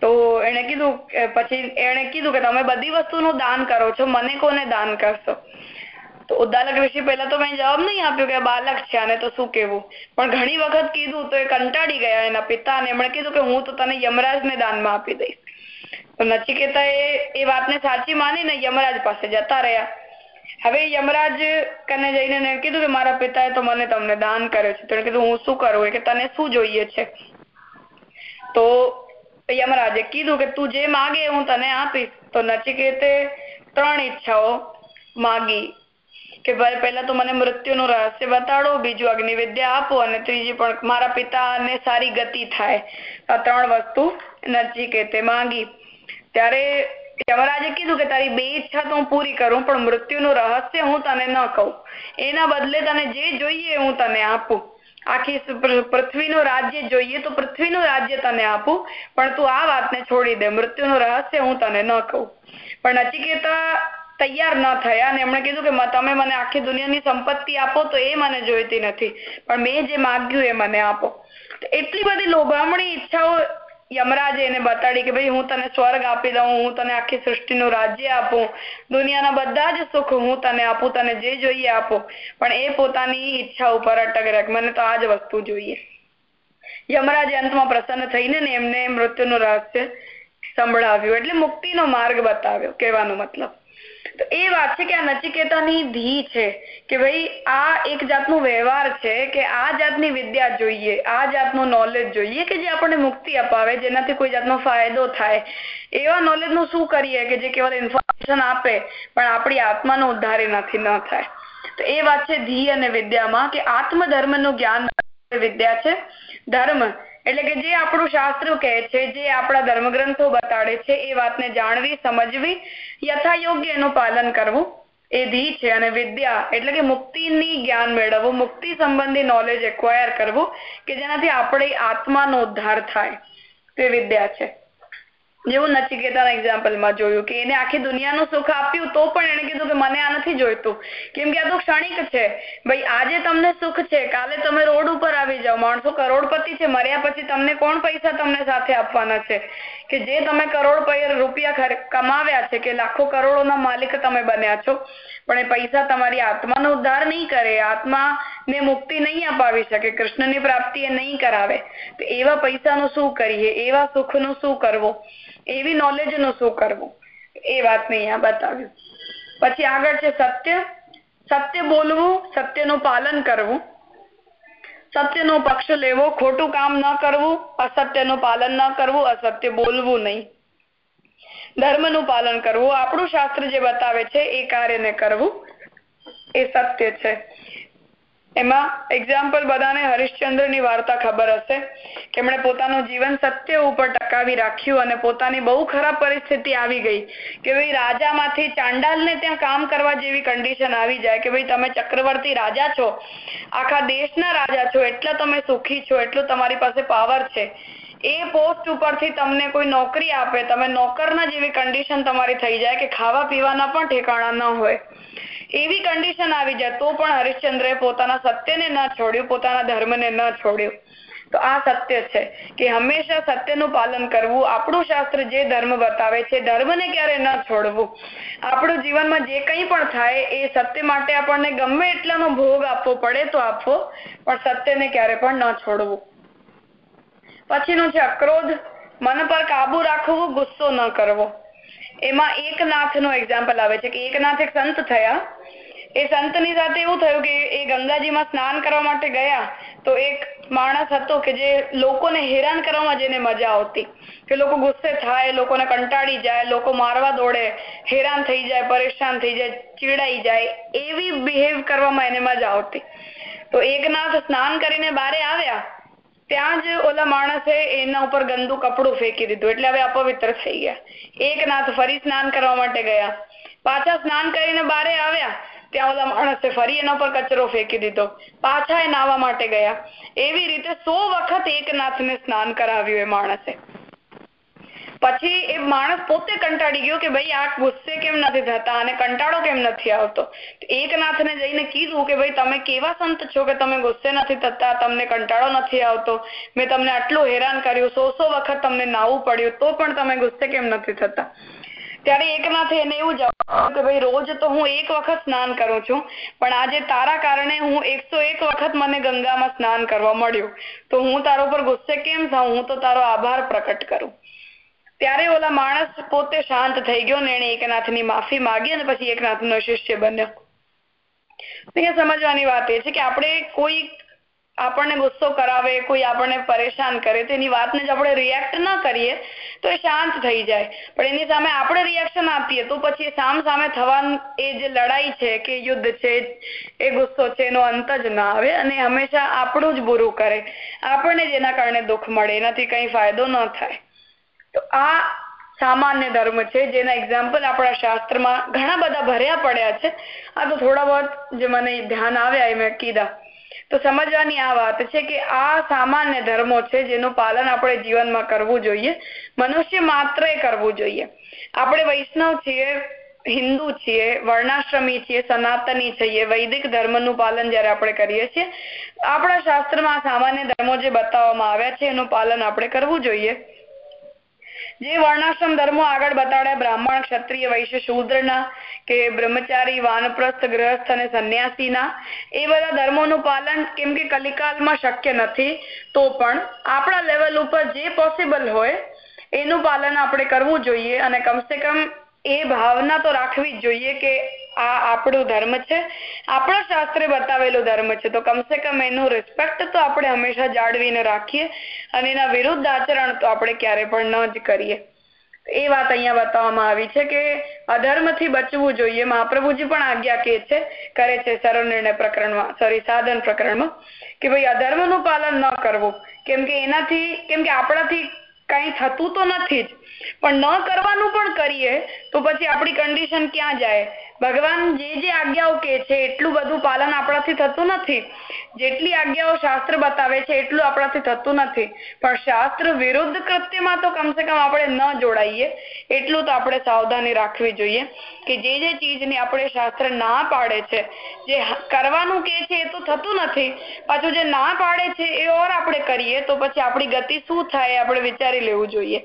તો એને કીધું પછી એને કીધું કે તમે બધી વસ્તુનું દાન કરો છો, મને કોને દાન કરશો? તો ઉદ્દાલક ઋષિ પહેલા તો મેં જવાબ નહીં આપ્યો કે બાલક છે, આને તો શું કેવું પણ ઘણી વખત કીધું તો એ કંટાળી ગયા એના પિતાને. એમણે કીધું કે હું તો તને યમરાજને દાનમાં આપી દઈશ. તો નચિકેતા એ વાતને સાચી માનીને યમરાજ પાસે જતા રહ્યા. હવે યમરાજ કને જઈને કીધું કે મારા પિતાએ તો મને તમને દાન કર્યો છે. તો કીધું, હું શું કરું? કે, તને શું જોઈએ છે? તો યમરાજે કીધું કે, તું જે માગે હું તને આપીશ. તો નચિકેતે ત્રણ ઈચ્છાઓ માગી કે, ભાઈ, પહેલા તો મને મૃત્યુનું રહસ્ય બતાડો, બીજું અગ્નિવિદ્યા આપો અને ત્રીજી પણ મારા પિતાને સારી ગતિ થાય. આ ત્રણ વસ્તુ નચિકેતે માંગી. ત્યારે યમરાજે કીધું કે તારી બે ઈચ્છા તો હું પૂરી કરું, પણ મૃત્યુનું રહસ્ય હું તને ન કહું. એના બદલે તને જે જોઈએ હું તને આપું. આખી પૃથ્વીનું રાજ્ય જોઈએ તો પૃથ્વીનું રાજ્ય તને આપું, પણ તું આ વાતને છોડી દે, મૃત્યુનું રહસ્ય હું તને ન કહું. પણ નચિકેતા તૈયાર ન થયા અને એમણે કીધું કે તમે મને આખી દુનિયાની સંપત્તિ આપો તો એ મને જોઈતી નથી, પણ મેં જે માગ્યું એ મને આપો. એટલી બધી લોભામણી ઈચ્છાઓ યમરાજે એને બતાડી કે ભાઈ હું તને સ્વર્ગ આપી દઉં, હું તને આખી સૃષ્ટિનું રાજ્ય આપું, દુનિયાના બધા જ સુખ હું તને આપું, તને જે જોઈએ આપું. પણ એ પોતાની ઈચ્છા ઉપર અટક રાખ, મને તો આ જ વસ્તુ જોઈએ. યમરાજે અંતમાં પ્રસન્ન થઈને ને એમને મૃત્યુનું રહસ્ય સંભળાવ્યું, એટલે મુક્તિનો માર્ગ બતાવ્યો, કહેવાનો મતલબ. તો એ વાત છે કે આ નચિકેતાની ધી છે કે ભાઈ આ એક જાતનો વ્યવહાર છે કે આ જાતની વિદ્યા જોઈએ, આ જાતનું નોલેજ જોઈએ કે જે આપણને મુક્તિ અપાવે, જેનાથી કોઈ જાતનો ફાયદો થાય. એવા નોલેજનું શું કરીએ કે જે કેવળ ઇન્ફોર્મેશન આપે, પણ આપણી આત્માનો ઉદ્ધાર એનાથી ન થાય. તો એ વાત છે ધી અને વિદ્યામાં કે આત્મધર્મનું જ્ઞાન વિદ્યા છે. ધર્મ એટલે કે જે આપણું શાસ્ત્ર કહે છે, જે આપણા ધર્મગ્રંથો બતાડે છે, એ વાતને જાણવી, સમજવી યથાયોગ્ય એનું પાલન કરવું એ ધી છે અને વિદ્યા એટલે કે મુક્તિની જ્ઞાન મેળવવું, મુક્તિ સંબંધી નોલેજ એક્વાયર કરવું કે જેનાથી આપણે આત્માનો ઉદ્ધાર થાય. તે વિદ્યા છે. જેવું નચિકેતાના એક્ઝામ્પલમાં જોયું કે એને આખી દુનિયાનું સુખ આપ્યું તો પણ એને કીધું કે મને આ નથી જોઈતું. કેમ કે આ તો ક્ષણિક છે. ભાઈ આજે તમને સુખ છે, કાલે તમે રોડ ઉપર આવી જાઓ. માણસો કરોડપતિ છે, મર્યા પછી તમને કોણ પૈસા તમને સાથે આપવાના છે? કે જે તમે કરોડ રૂપિયા કમાવ્યા છે કે લાખો કરોડોના માલિક તમે બન્યા છો. પણ એ પૈસા તમારી આત્માનો ઉદ્ધાર નહીં કરે આત્મા ને મુક્તિ નહીં અપાવી શકે, કૃષ્ણની પ્રાપ્તિ એ નહીં કરાવે. તો એવા પૈસાનું શું કરીએ? એવા સુખનું શું કરવું? એવી નોલેજનું શું કરવું? એ વાત ને અહીંયા બતાવ્યું પછી આગળ છે સત્ય. સત્ય બોલવું, સત્યનું પાલન કરવું. સત્યનો પક્ષ લેવો, ખોટું કામ ન કરવું, અસત્યનું પાલન ન કરવું, અસત્ય બોલવું નહીં. ધર્મનું પાલન કરવું. આપણું શાસ્ત્ર જે બતાવે છે, એ કાર્યને કરવું. એ સત્ય છે. એમાં એક્ઝામ્પલ બધાને હરિશ્ચંદ્રની વાર્તા ખબર હશે. કે એમણે પોતાનું જીવન સત્ય ઉપર ટકાવી રાખ્યું અને પોતાની બહુ ખરાબ પરિસ્થિતિ આવી ગઈ કે ભાઈ રાજામાંથી ચાંડાલને ત્યાં કામ કરવા જેવી કન્ડિશન આવી જાય કે ભાઈ તમે ચક્રવર્તી રાજા છો, આખા દેશના રાજા છો, એટલા તમે સુખી છો, એટલું તમારી પાસે પાવર છે. એ પોસ્ટ ઉપરથી તમને કોઈ નોકરી આપે, તમે નોકરના જેવી કન્ડિશન તમારી થઈ જાય કે ખાવા પીવાના પણ ઠેકાણા ન હોય. એવી કન્ડિશન આવી જાય, તો પણ હરિશ્ચંદ્રએ પોતાના સત્યને ન છોડ્યું, પોતાના ધર્મને ન છોડ્યું. તો આ સત્ય છે કે હંમેશા સત્યનું પાલન કરવું આપણું શાસ્ત્ર જે ધર્મ બતાવે છે, ધર્મને ક્યારે ન છોડવું. આપણું જીવનમાં જે કંઈ પણ થાય, એ સત્ય માટે આપણને ગમે એટલાનો ભોગ આપવો પડે તો આપવો, પણ સત્યને ક્યારે પણ ન છોડવું. પછીનું છે અક્રોધ. મન પર કાબુ રાખવું, ગુસ્સો ન કરવો. એમાં એકનાથનું એક્ઝામ્પલ આવે છે કે એકનાથ એક સંત થયા. એ સંતની સાથે એવું થયું કે એ ગંગાજીમાં સ્નાન કરવા માટે ગયા તો એક માણસ હતો કે જે લોકોને હેરાન કરવામાં જેને મજા આવતી. કે લોકો ગુસ્સે થાય, લોકોને કંટાળી જાય, લોકો મારવા દોડે, હેરાન થઈ જાય, પરેશાન થઈ જાય, ચીડાઈ જાય, એવી બિહેવ કરવામાં એને મજા આવતી. તો એકનાથ સ્નાન કરીને બારે આવ્યા. ત્યાં જ ઓલા માણસે એના ઉપર ગંદુ કપડું ફેંકી દીધું. એટલે હવે અપવિત્ર થઈ ગયા. એકનાથ ફરી સ્નાન કરવા માટે ગયા. પાછા સ્નાન કરીને બારે આવ્યા. ત્યાં ઓલા માણસે ફરી એના પર કચરો ફેંકી દીધો. પાછા એ નાવા માટે ગયા. એવી રીતે સો વખત એક નાથને સ્નાન કરાવ્યું એ માણસે. પછી એ માણસ પોતે કંટાળી ગયો કે ભાઈ, આ ગુસ્સે કેમ નથી થતા? અને કંટાળો કેમ નથી આવતો? એકનાથને જઈને કીધું કે ભાઈ, તમે કેવા સંત છો કે તમે ગુસ્સે નથી થતા? તમને કંટાળો નથી આવતો? મેં તમને આટલું હેરાન કર્યું, સો સો વખત તમને નાવું પડ્યું, તો પણ તમે ગુસ્સે કેમ નથી થતા? ત્યારે એકનાથે એને એવું જવાબ કે ભાઈ, રોજ તો હું એક વખત સ્નાન કરું છું, પણ આજે તારા કારણે હું એકસો એક વખત મને ગંગામાં સ્નાન કરવા મળ્યું. તો હું તારો પર ગુસ્સે કેમ થાઉં? હું તો તારો આભાર પ્રકટ કરું. ત્યારે ઓલા માણસ પોતે શાંત થઈ ગયો ને એને એકનાથની માફી માગી અને પછી એકનાથનો શિષ્ય બન્યો. સમજવાની વાત એ છે કે આપણે કોઈ આપણને ગુસ્સો કરાવે, કોઈ આપણને પરેશાન કરે, તો એની વાતને જ આપણે રિએક્ટ ન કરીએ, તો એ શાંત થઈ જાય. પણ એની સામે આપણે રિએક્શન આપીએ, તો પછી સામ સામે થવાનું, એ જે લડાઈ છે, કે યુદ્ધ છે, એ ગુસ્સો છે, એનો અંત જ ના આવે અને હંમેશા આપણું જ બુરું કરે. આપણને જેના કારણે દુઃખ મળે, એનાથી કઈ ફાયદો ન થાય. તો આ સામાન્ય ધર્મ છે, જેના એક્ઝામ્પલ આપણા શાસ્ત્રમાં ઘણા બધા ભર્યા પડ્યા છે. આ તો થોડા બહુ જે મને ધ્યાન આવ્યા, એ મેં કીધા. તો સમજવાની આ વાત છે કે આ સામાન્ય ધર્મો છે જેનું પાલન આપણે જીવનમાં કરવું જોઈએ, મનુષ્ય માત્ર કરવું જોઈએ. આપણે વૈષ્ણવ છીએ, હિન્દુ છીએ, વર્ણાશ્રમી છીએ, સનાતની છીએ, વૈદિક ધર્મનું પાલન જયારે આપણે કરીએ છીએ, આપણા શાસ્ત્રમાં સામાન્ય ધર્મો જે બતાવવામાં આવ્યા છે એનું પાલન આપણે કરવું જોઈએ. જે વર્ણાશ્રમ ધર્મો આગળ બતાડ્યા બ્રાહ્મણ, ક્ષત્રિય, વૈશ્ય, શૂદ્રના કે બ્રહ્મચારી, વાનપ્રસ્થ ગ્રહસ્થ અને સંન્યાસીના, એ બધા ધર્મોનું પાલન કેમ કે કલિકાલમાં શક્ય નથી, તો પણ આપણા લેવલ ઉપર એનું પાલન આપણે કરવું જોઈએ અને કમસે કમ એ ભાવના તો રાખવી જ જોઈએ કે આ આપણો ધર્મ છે. આપણા શાસ્ત્રે બતાવેલું ધર્મ છે, તો કમસે કમ એનું રિસ્પેક્ટ તો આપણે હંમેશા જાળવીને રાખીએ. અને એના વિરુદ્ધ આચરણ તો આપણે ક્યારે પણ ન જ કરીએ. એ વાત અહીંયા બતાવવામાં આવી છે કે અધર્મથી બચવું જોઈએ. મહાપ્રભુજી પણ આજ્ઞા કે છે, કરે છે સર્વનિર્ણય પ્રકરણમાં સોરી સાધન પ્રકરણમાં, કે ભાઈ અધર્મનું પાલન ન કરવું. કેમ કે એનાથી, કેમ કે આપણાથી કઈ થતું તો નથી જ. પણ ન કરવાનું પણ કરીએ, તો પછી આપણી કન્ડિશન ક્યાં જાય? ભગવાન જે જે આજ્ઞાઓ કે છે, એટલું બધું પાલન આપણાથી થતું નથી. જેટલી આજ્ઞાઓ શાસ્ત્ર બતાવે છે, એટલું આપણાથી થતું નથી. પણ શાસ્ત્ર વિરુદ્ધ કૃત્યમાં તો કમસે કમ આપણે ન જોડાઈએ. એટલું તો આપણે સાવધાની રાખવી જોઈએ કે જે જે ચીજની આપણે શાસ્ત્ર ના પાડે છે, જે કરવાનું કે છે એ તો થતું નથી. પાછું જે ના પાડે છે એ ઓર આપણે કરીએ તો પછી આપણી ગતિ શું થાય આપણે વિચારી લેવું જોઈએ.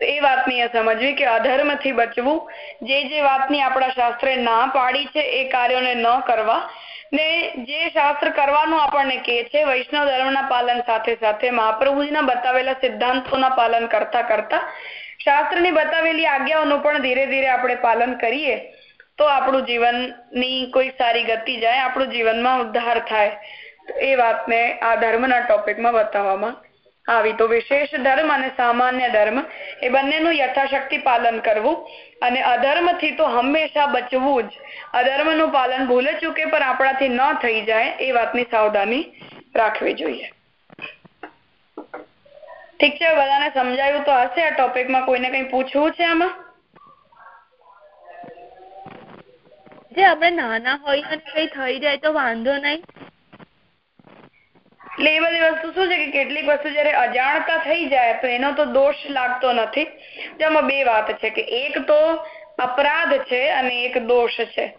એ વાતની સમજવી કે અધર્મથી બચવું, જે જે વાતની આપણા શાસ્ત્રે ના પાડી છે એ કાર્યોને ન કરવા, ને જે શાસ્ત્ર કરવાનું આપણને કહે છે, વૈષ્ણવ ધર્મના પાલન સાથે સાથે મહાપ્રભુજીના બતાવેલા સિદ્ધાંતોના પાલન કરતા કરતા, શાસ્ત્રની બતાવેલી આજ્ઞાઓનું પણ ધીરે ધીરે આપણે પાલન કરીએ, તો આપણું જીવનની કોઈ સારી ગતિ જાય, આપણું જીવનમાં ઉદ્ધાર થાય. એ વાતને આ ધર્મના ટોપિકમાં બતાવવામાં આવી. તો વિશેષ ધર્મ અને સામાન્ય ધર્મ એ બંનેનું યથાશક્તિ પાલન કરવું અને અધર્મથી તો હંમેશા બચવું જ. અધર્મનું પાલન ભૂલે ચૂકે પણ આપણાથી ન થઈ જાય એ વાતની સાવધાની રાખવી જોઈએ. ઠીક છે બધાને સમજાયું તો હશે આ ટોપિકમાં કોઈને કઈ પૂછવું છે આમાં? જે આપણે નાના હોય અને કઈ થઈ જાય તો વાંધો નહીં. એટલે એ બધી વસ્તુ શું છે કે કેટલીક વસ્તુ જયારે અજાણતા થઈ જાય, તો એનો તો દોષ લાગતો નથી. જેમાં બે વાત છે કે એક તો અપરાધ છે અને એક દોષ છે.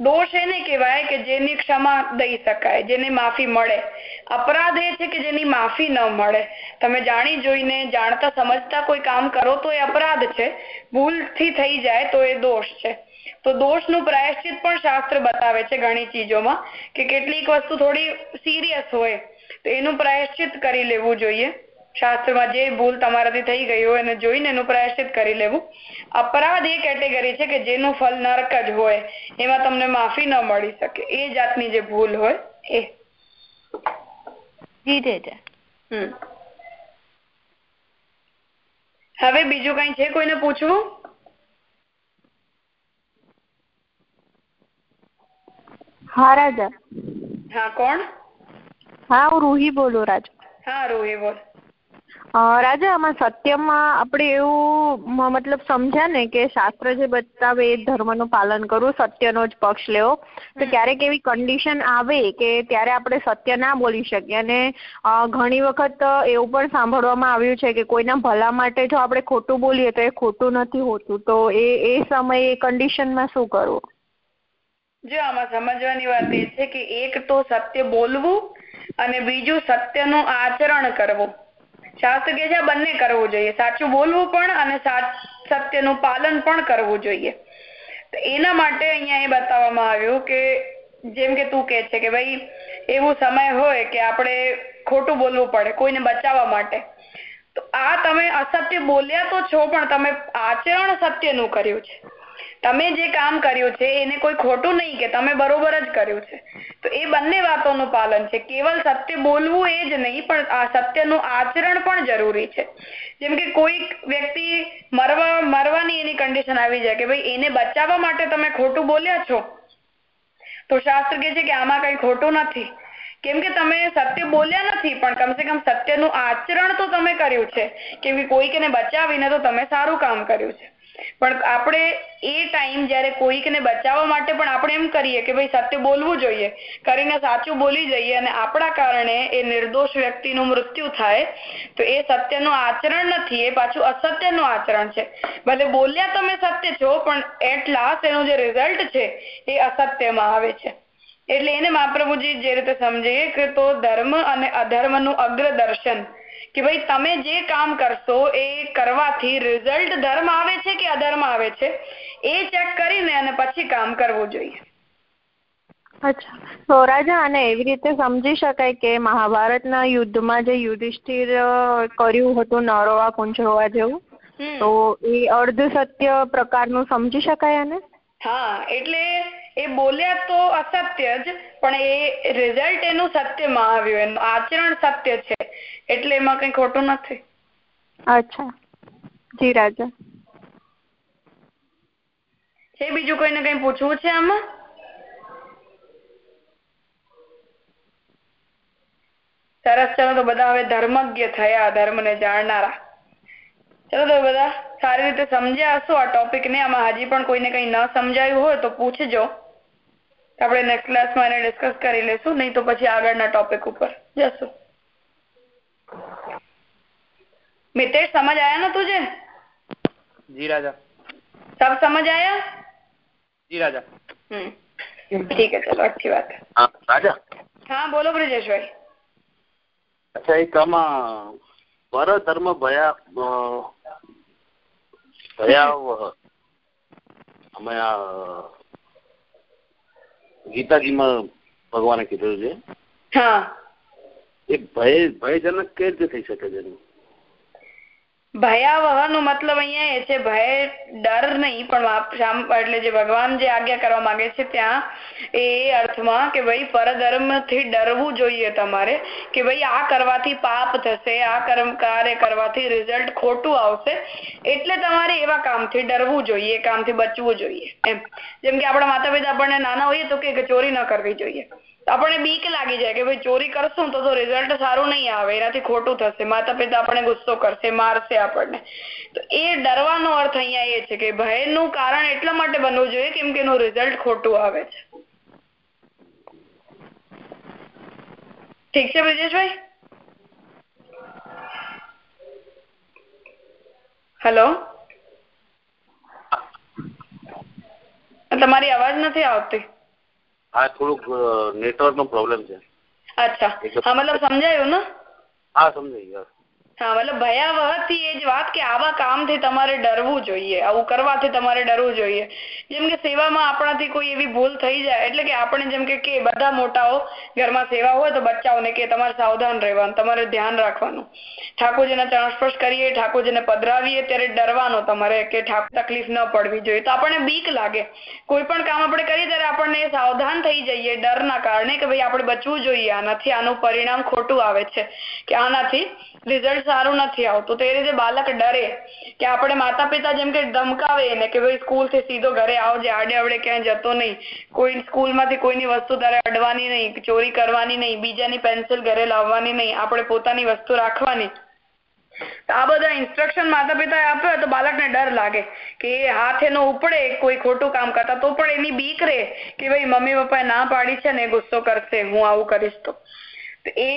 દોષ એને કહેવાય કે જેની ક્ષમા દઈ શકાય, જેને માફી મળે. અપરાધ એ છે કે જેની માફી ન મળે. તમે જાણી જોઈને, જાણતા સમજતા કોઈ કામ કરો તો એ અપરાધ છે. ભૂલથી થઈ જાય તો એ દોષ છે. તો દોષનું પ્રાયશ્ચિત પણ શાસ્ત્ર બતાવે છે ઘણી ચીજોમાં કે કેટલીક વસ્તુ થોડી સિરિયસ હોય. તો એનું પ્રાયશ્ચિત કરી લેવું જોઈએ. શાસ્ત્રમાં જે ભૂલ તમારાથી થઈ ગઈ હોય એને જોઈને એનું પ્રાયશ્ચિત કરી લેવું. અપરાધ એ કેટેગરી છે કે જેનું ફલ નરક જ હોય એમાં તમને માફી ન મળી શકે. એ જાતની જે ભૂલ હોય એ. હવે બીજું કઈ છે કોઈને પૂછવું? હા રાજા. હા કોણ? હા હું રૂહી બોલું રાજ. હા રૂહી બોલ. રાજા આમાં સત્યમાં આપણે એવું મતલબ સમજ્યા ને કે શાસ્ત્ર જે બતાવે એ ધર્મનું પાલન કરવું સત્યનો જ પક્ષ લેવો. તો ક્યારેક એવી કન્ડિશન આવે કે ત્યારે આપણે સત્ય ના બોલી શકીએ. અને ઘણી વખત એવું પણ સાંભળવામાં આવ્યું છે કે કોઈના ભલા માટે જો આપણે ખોટું બોલીએ તો એ ખોટું નથી હોતું. તો એ એ સમયે કન્ડિશનમાં શું કરવું? જો આમાં સમજવાની વાત એ છે કે એક તો સત્ય બોલવું અને બીજું સત્યનું આચરણ કરવું. શાસ્ત્ર કે છે બંને કરવું જોઈએ. સાચું બોલવું પણ અને સત્યનું પાલન પણ કરવું જોઈએ. એના માટે અહીંયા એ બતાવવામાં આવ્યું કે, જેમ કે તું કે છે કે ભાઈ, એવું સમય હોય કે આપણે ખોટું બોલવું પડે, કોઈને બચાવવા માટે. તો આ તમે અસત્ય બોલ્યા તો છો, પણ તમે આચરણ સત્યનું કર્યું છે. તમે જે કામ કર્યું છે, એને કોઈ ખોટું નહીં કે તમે બરોબર જ કર્યું છે. તો એ બંને વાતોનું પાલન છે. કેવલ સત્ય બોલવું એ જ નહીં, પણ આ સત્યનું આચરણ પણ જરૂરી છે. જેમ કે કોઈક વ્યક્તિ મરવા, મરવાની એની કન્ડિશન આવી જાય કે ભાઈ એને બચાવવા માટે તમે ખોટું બોલ્યા છો. તો શાસ્ત્ર કે છે કે આમાં કઈ ખોટું નથી. કેમ કે તમે સત્ય બોલ્યા નથી, પણ કમસે કમ સત્યનું આચરણ તો તમે કર્યું છે. કે કોઈકને બચાવીને તો તમે સારું કામ કર્યું છે. પણ આપણે એ ટાઈમ જયારે કોઈકને બચાવવા માટે પણ આપણે એમ કરીએ કે ભાઈ સત્ય બોલવું જોઈએ, કરીને સાચું બોલી જઈએ અને આપણા કારણે એ નિર્દોષ વ્યક્તિનું મૃત્યુ થાય, તો એ સત્યનું આચરણ નથી, એ પાછું અસત્યનું આચરણ છે. ભલે બોલ્યા તમે સત્ય છો, પણ એટ લાસ્ટ એનું જે રિઝલ્ટ છે, એ અસત્યમાં આવે છે. એટલે એને મહાપ્રભુજી જે રીતે સમજીએ કે તો ધર્મ અને અધર્મનું અગ્રદર્શન કે ભાઈ તમે જે કામ કરશો એ કરવાથી રિઝલ્ટ ધર્મ આવે છે કે અધર્મ આવે છે? એ ચેક કરીને અને પછી કામ કરવું જોઈએ. અચ્છા. તો રાજા અને એવી રીતે સમજી શકાય કે મહાભારતના યુદ્ધમાં જે યુધિષ્ઠિર કર્યું હતું નરોવા કુંજરોવા જેવું? તો એ અર્ધ સત્ય પ્રકારનું સમજી શકાય અને હા એટલે એ બોલ્યા તો અસત્ય જ પણ એ રિઝલ્ટ એનું સત્યમાં આવ્યું. એનું આચરણ સત્ય છે. એટલે એમાં કઈ ખોટું નથી. અચ્છા. જી રાજા. છે બીજું કોઈને કઈ પૂછવું છે આમાં? સરસ. ચલો તો બધા હવે ધર્મજ્ઞ થયા. ધર્મ ને જાણનારા. ચલો તો બધા સારી રીતે સમજ્યા હશો આ ટોપિક ને. આમાં હજી પણ કોઈને કઈ ન સમજાયું હોય તો પૂછજો. આપણે નેક્સ્ટ ક્લાસમાં એને ડિસ્કસ કરી લઈશું. નહીં તો પછી આગળના ટોપિક ઉપર જશું. મિતેશ સમજ આયા ના તુજે? જી રાજા. सब समझ आया जी राजा ठीक है चलो अच्छी बात है आ, राजा हाँ बोलो ब्रजेश भाई अच्छा एक आम पर धर्म भया અમે આ ગીતાજીમાં ભગવાને કીધું છે હા એ ભય ભયજનક કેવી રીતે થઈ શકે છે એનું? ભયાવહ નો મતલબ અહીંયા એ છે, ભય, ડર નહીં, પણ શામ- એટલે જે ભગવાન જે આજ્ઞા કરવા માંગે છે ત્યાં, એ અર્થમાં કે ભાઈ પરધર્મથી ડરવું જોઈએ તમારે, કે ભાઈ આ કરવાથી પાપ થશે, આ કર્મ, કાર્ય કરવાથી રિઝલ્ટ ખોટું આવશે, એટલે તમારે એવા કામથી ડરવું જોઈએ કામથી બચવું જોઈએ, એમ. જેમ કે આપણા માતા પિતા આપણને નાના હોઈએ તો કે ચોરી ન કરવી જોઈએ. આપણને બીક લાગી જાય કે ભાઈ ચોરી કરશું તો તો રિઝલ્ટ સારું નહીં આવે, એનાથી ખોટું થશે માતા પિતા આપણને ગુસ્સો કરશે, મારશે આપણને. તો એ ડરવાનો અર્થ અહીંયા એ છે કે ભયનું કારણ એટલા માટે બનવું જોઈએ કેમ કે એનું રિઝલ્ટ ખોટું આવે છે. ઠીક છે બ્રિજેશભાઈ? હેલો? તમારી અવાજ નથી આવતી. આ થોડુંક નેટવર્ક નો પ્રોબ્લેમ છે. અચ્છા. હા મતલબ સમજાયું ને? હા સમજાઈ ગયા. હા, મતલબ ભયાવહથી એ જ વાત કે આવા કામથી તમારે ડરવું જોઈએ, આવું કરવાથી તમારે ડરવું જોઈએ. જેમ કે સેવામાં આપણાથી કોઈ એવી ભૂલ થઈ જાય, એટલે કે આપણે જેમ કે બધા મોટાઓ ઘરમાં સેવા હોય તો બચ્ચાઓને કે તમારે સાવધાન રહેવાનું, તમારે ધ્યાન રાખવાનું. ઠાકોરજીને ચરણ કરીએ, ઠાકોરજીને પધરાવીએ, ત્યારે ડરવાનો તમારે કે તકલીફ ન પડવી જોઈએ. તો આપણને બીક લાગે. કોઈ પણ કામ આપણે કરીએ ત્યારે આપણને સાવધાન થઈ જઈએ, ડરના કારણે કે ભાઈ આપણે બચવું જોઈએ આનાથી, આનું પરિણામ ખોટું આવે છે. કે આનાથી રિઝલ્ટ સારું નથી આવતું. તો રીતે બાળક ડરે કે આપણે માતા પિતા જેમ કે ધમકાવે એને કે ભાઈ સ્કૂલથી સીધો ઘરે આવજે આડે અવડે ક્યાંય જતો નહીં. કોઈ સ્કૂલમાંથી કોઈની વસ્તુ તારે અડવાની નહીં, ચોરી કરવાની નહીં, બીજાની પેન્સિલ ઘરે લાવવાની નહીં, આપણે પોતાની વસ્તુ રાખવાની. આ બધા ઇન્સ્ટ્રક્શન માતા પિતાએ આપ્યો તો બાળકને ડર લાગે કે એ હાથ એનો ઉપડે કોઈ ખોટું કામ કરતા. તો પણ એની બીક રહે કે ભાઈ મમ્મી પપ્પાએ ના પાડી છે ને ગુસ્સો કરશે, હું આવું કરીશ તો એ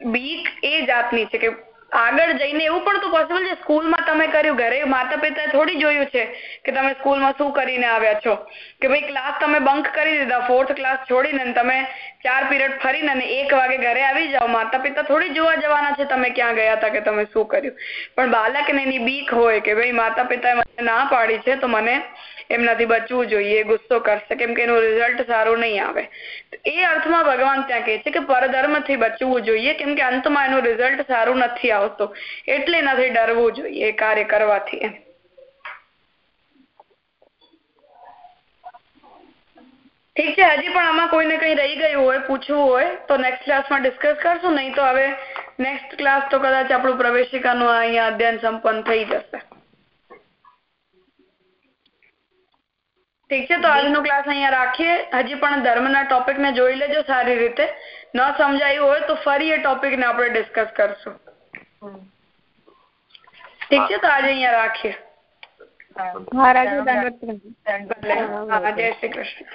બીક એ જાતની છે કે આગળ જઈને એવું પણ તો પોસિબલ છે, સ્કૂલમાં તમે કર્યું, ઘરે માતા પિતાએ થોડી જોયું છે કે તમે સ્કૂલમાં શું કરીને આવ્યા છો? કે ભાઈ ક્લાસ તમે બંક કરી દીધા ફોર્થ ક્લાસ છોડીને તમે ચાર પીરિયડ ફરીને અને એક વાગે ઘરે આવી જાઓ. માતા પિતા થોડી જોવા જવાના છે તમે ક્યાં ગયા હતા કે તમે શું કર્યું. પણ બાળકને એની બીક હોય કે ભાઈ માતા પિતાએ મને ના પાડી છે, તો મને એમનાથી બચવું જોઈએ, ગુસ્સો કરશે, કેમ કે એનું રિઝલ્ટ સારું નહીં આવે. એ અર્થમાં ભગવાન ત્યાં કહે છે કે પરધર્મથી બચવું જોઈએ, કેમ કે અંતમાં એનું રિઝલ્ટ સારું નથી આવતું. એટલે એનાથી ડરવું જોઈએ કાર્ય કરવાથી ઠીક છે, હજી પણ આમાં કોઈને કઈ રહી ગયું હોય, પૂછવું હોય, તો નેક્સ્ટ ક્લાસમાં ડિસ્કસ કરશું, નહીં તો હવે નેક્સ્ટ ક્લાસ તો કદાચ આપણું પ્રવેશિકાનું અહીંયા અધ્યયન સંપન્ન થઈ જશે. ઠીક છે તો આજનો ક્લાસ અહીંયા રાખીએ. હજી પણ ધર્મના ટોપિકને જોઈ લેજો સારી રીતે. ન સમજાયું હોય તો ફરી એ ટોપિકને આપણે ડિસ્કસ કરશું. ઠીક છે તો આજે અહીંયા રાખીએ. મહારાજ જય શ્રી કૃષ્ણ.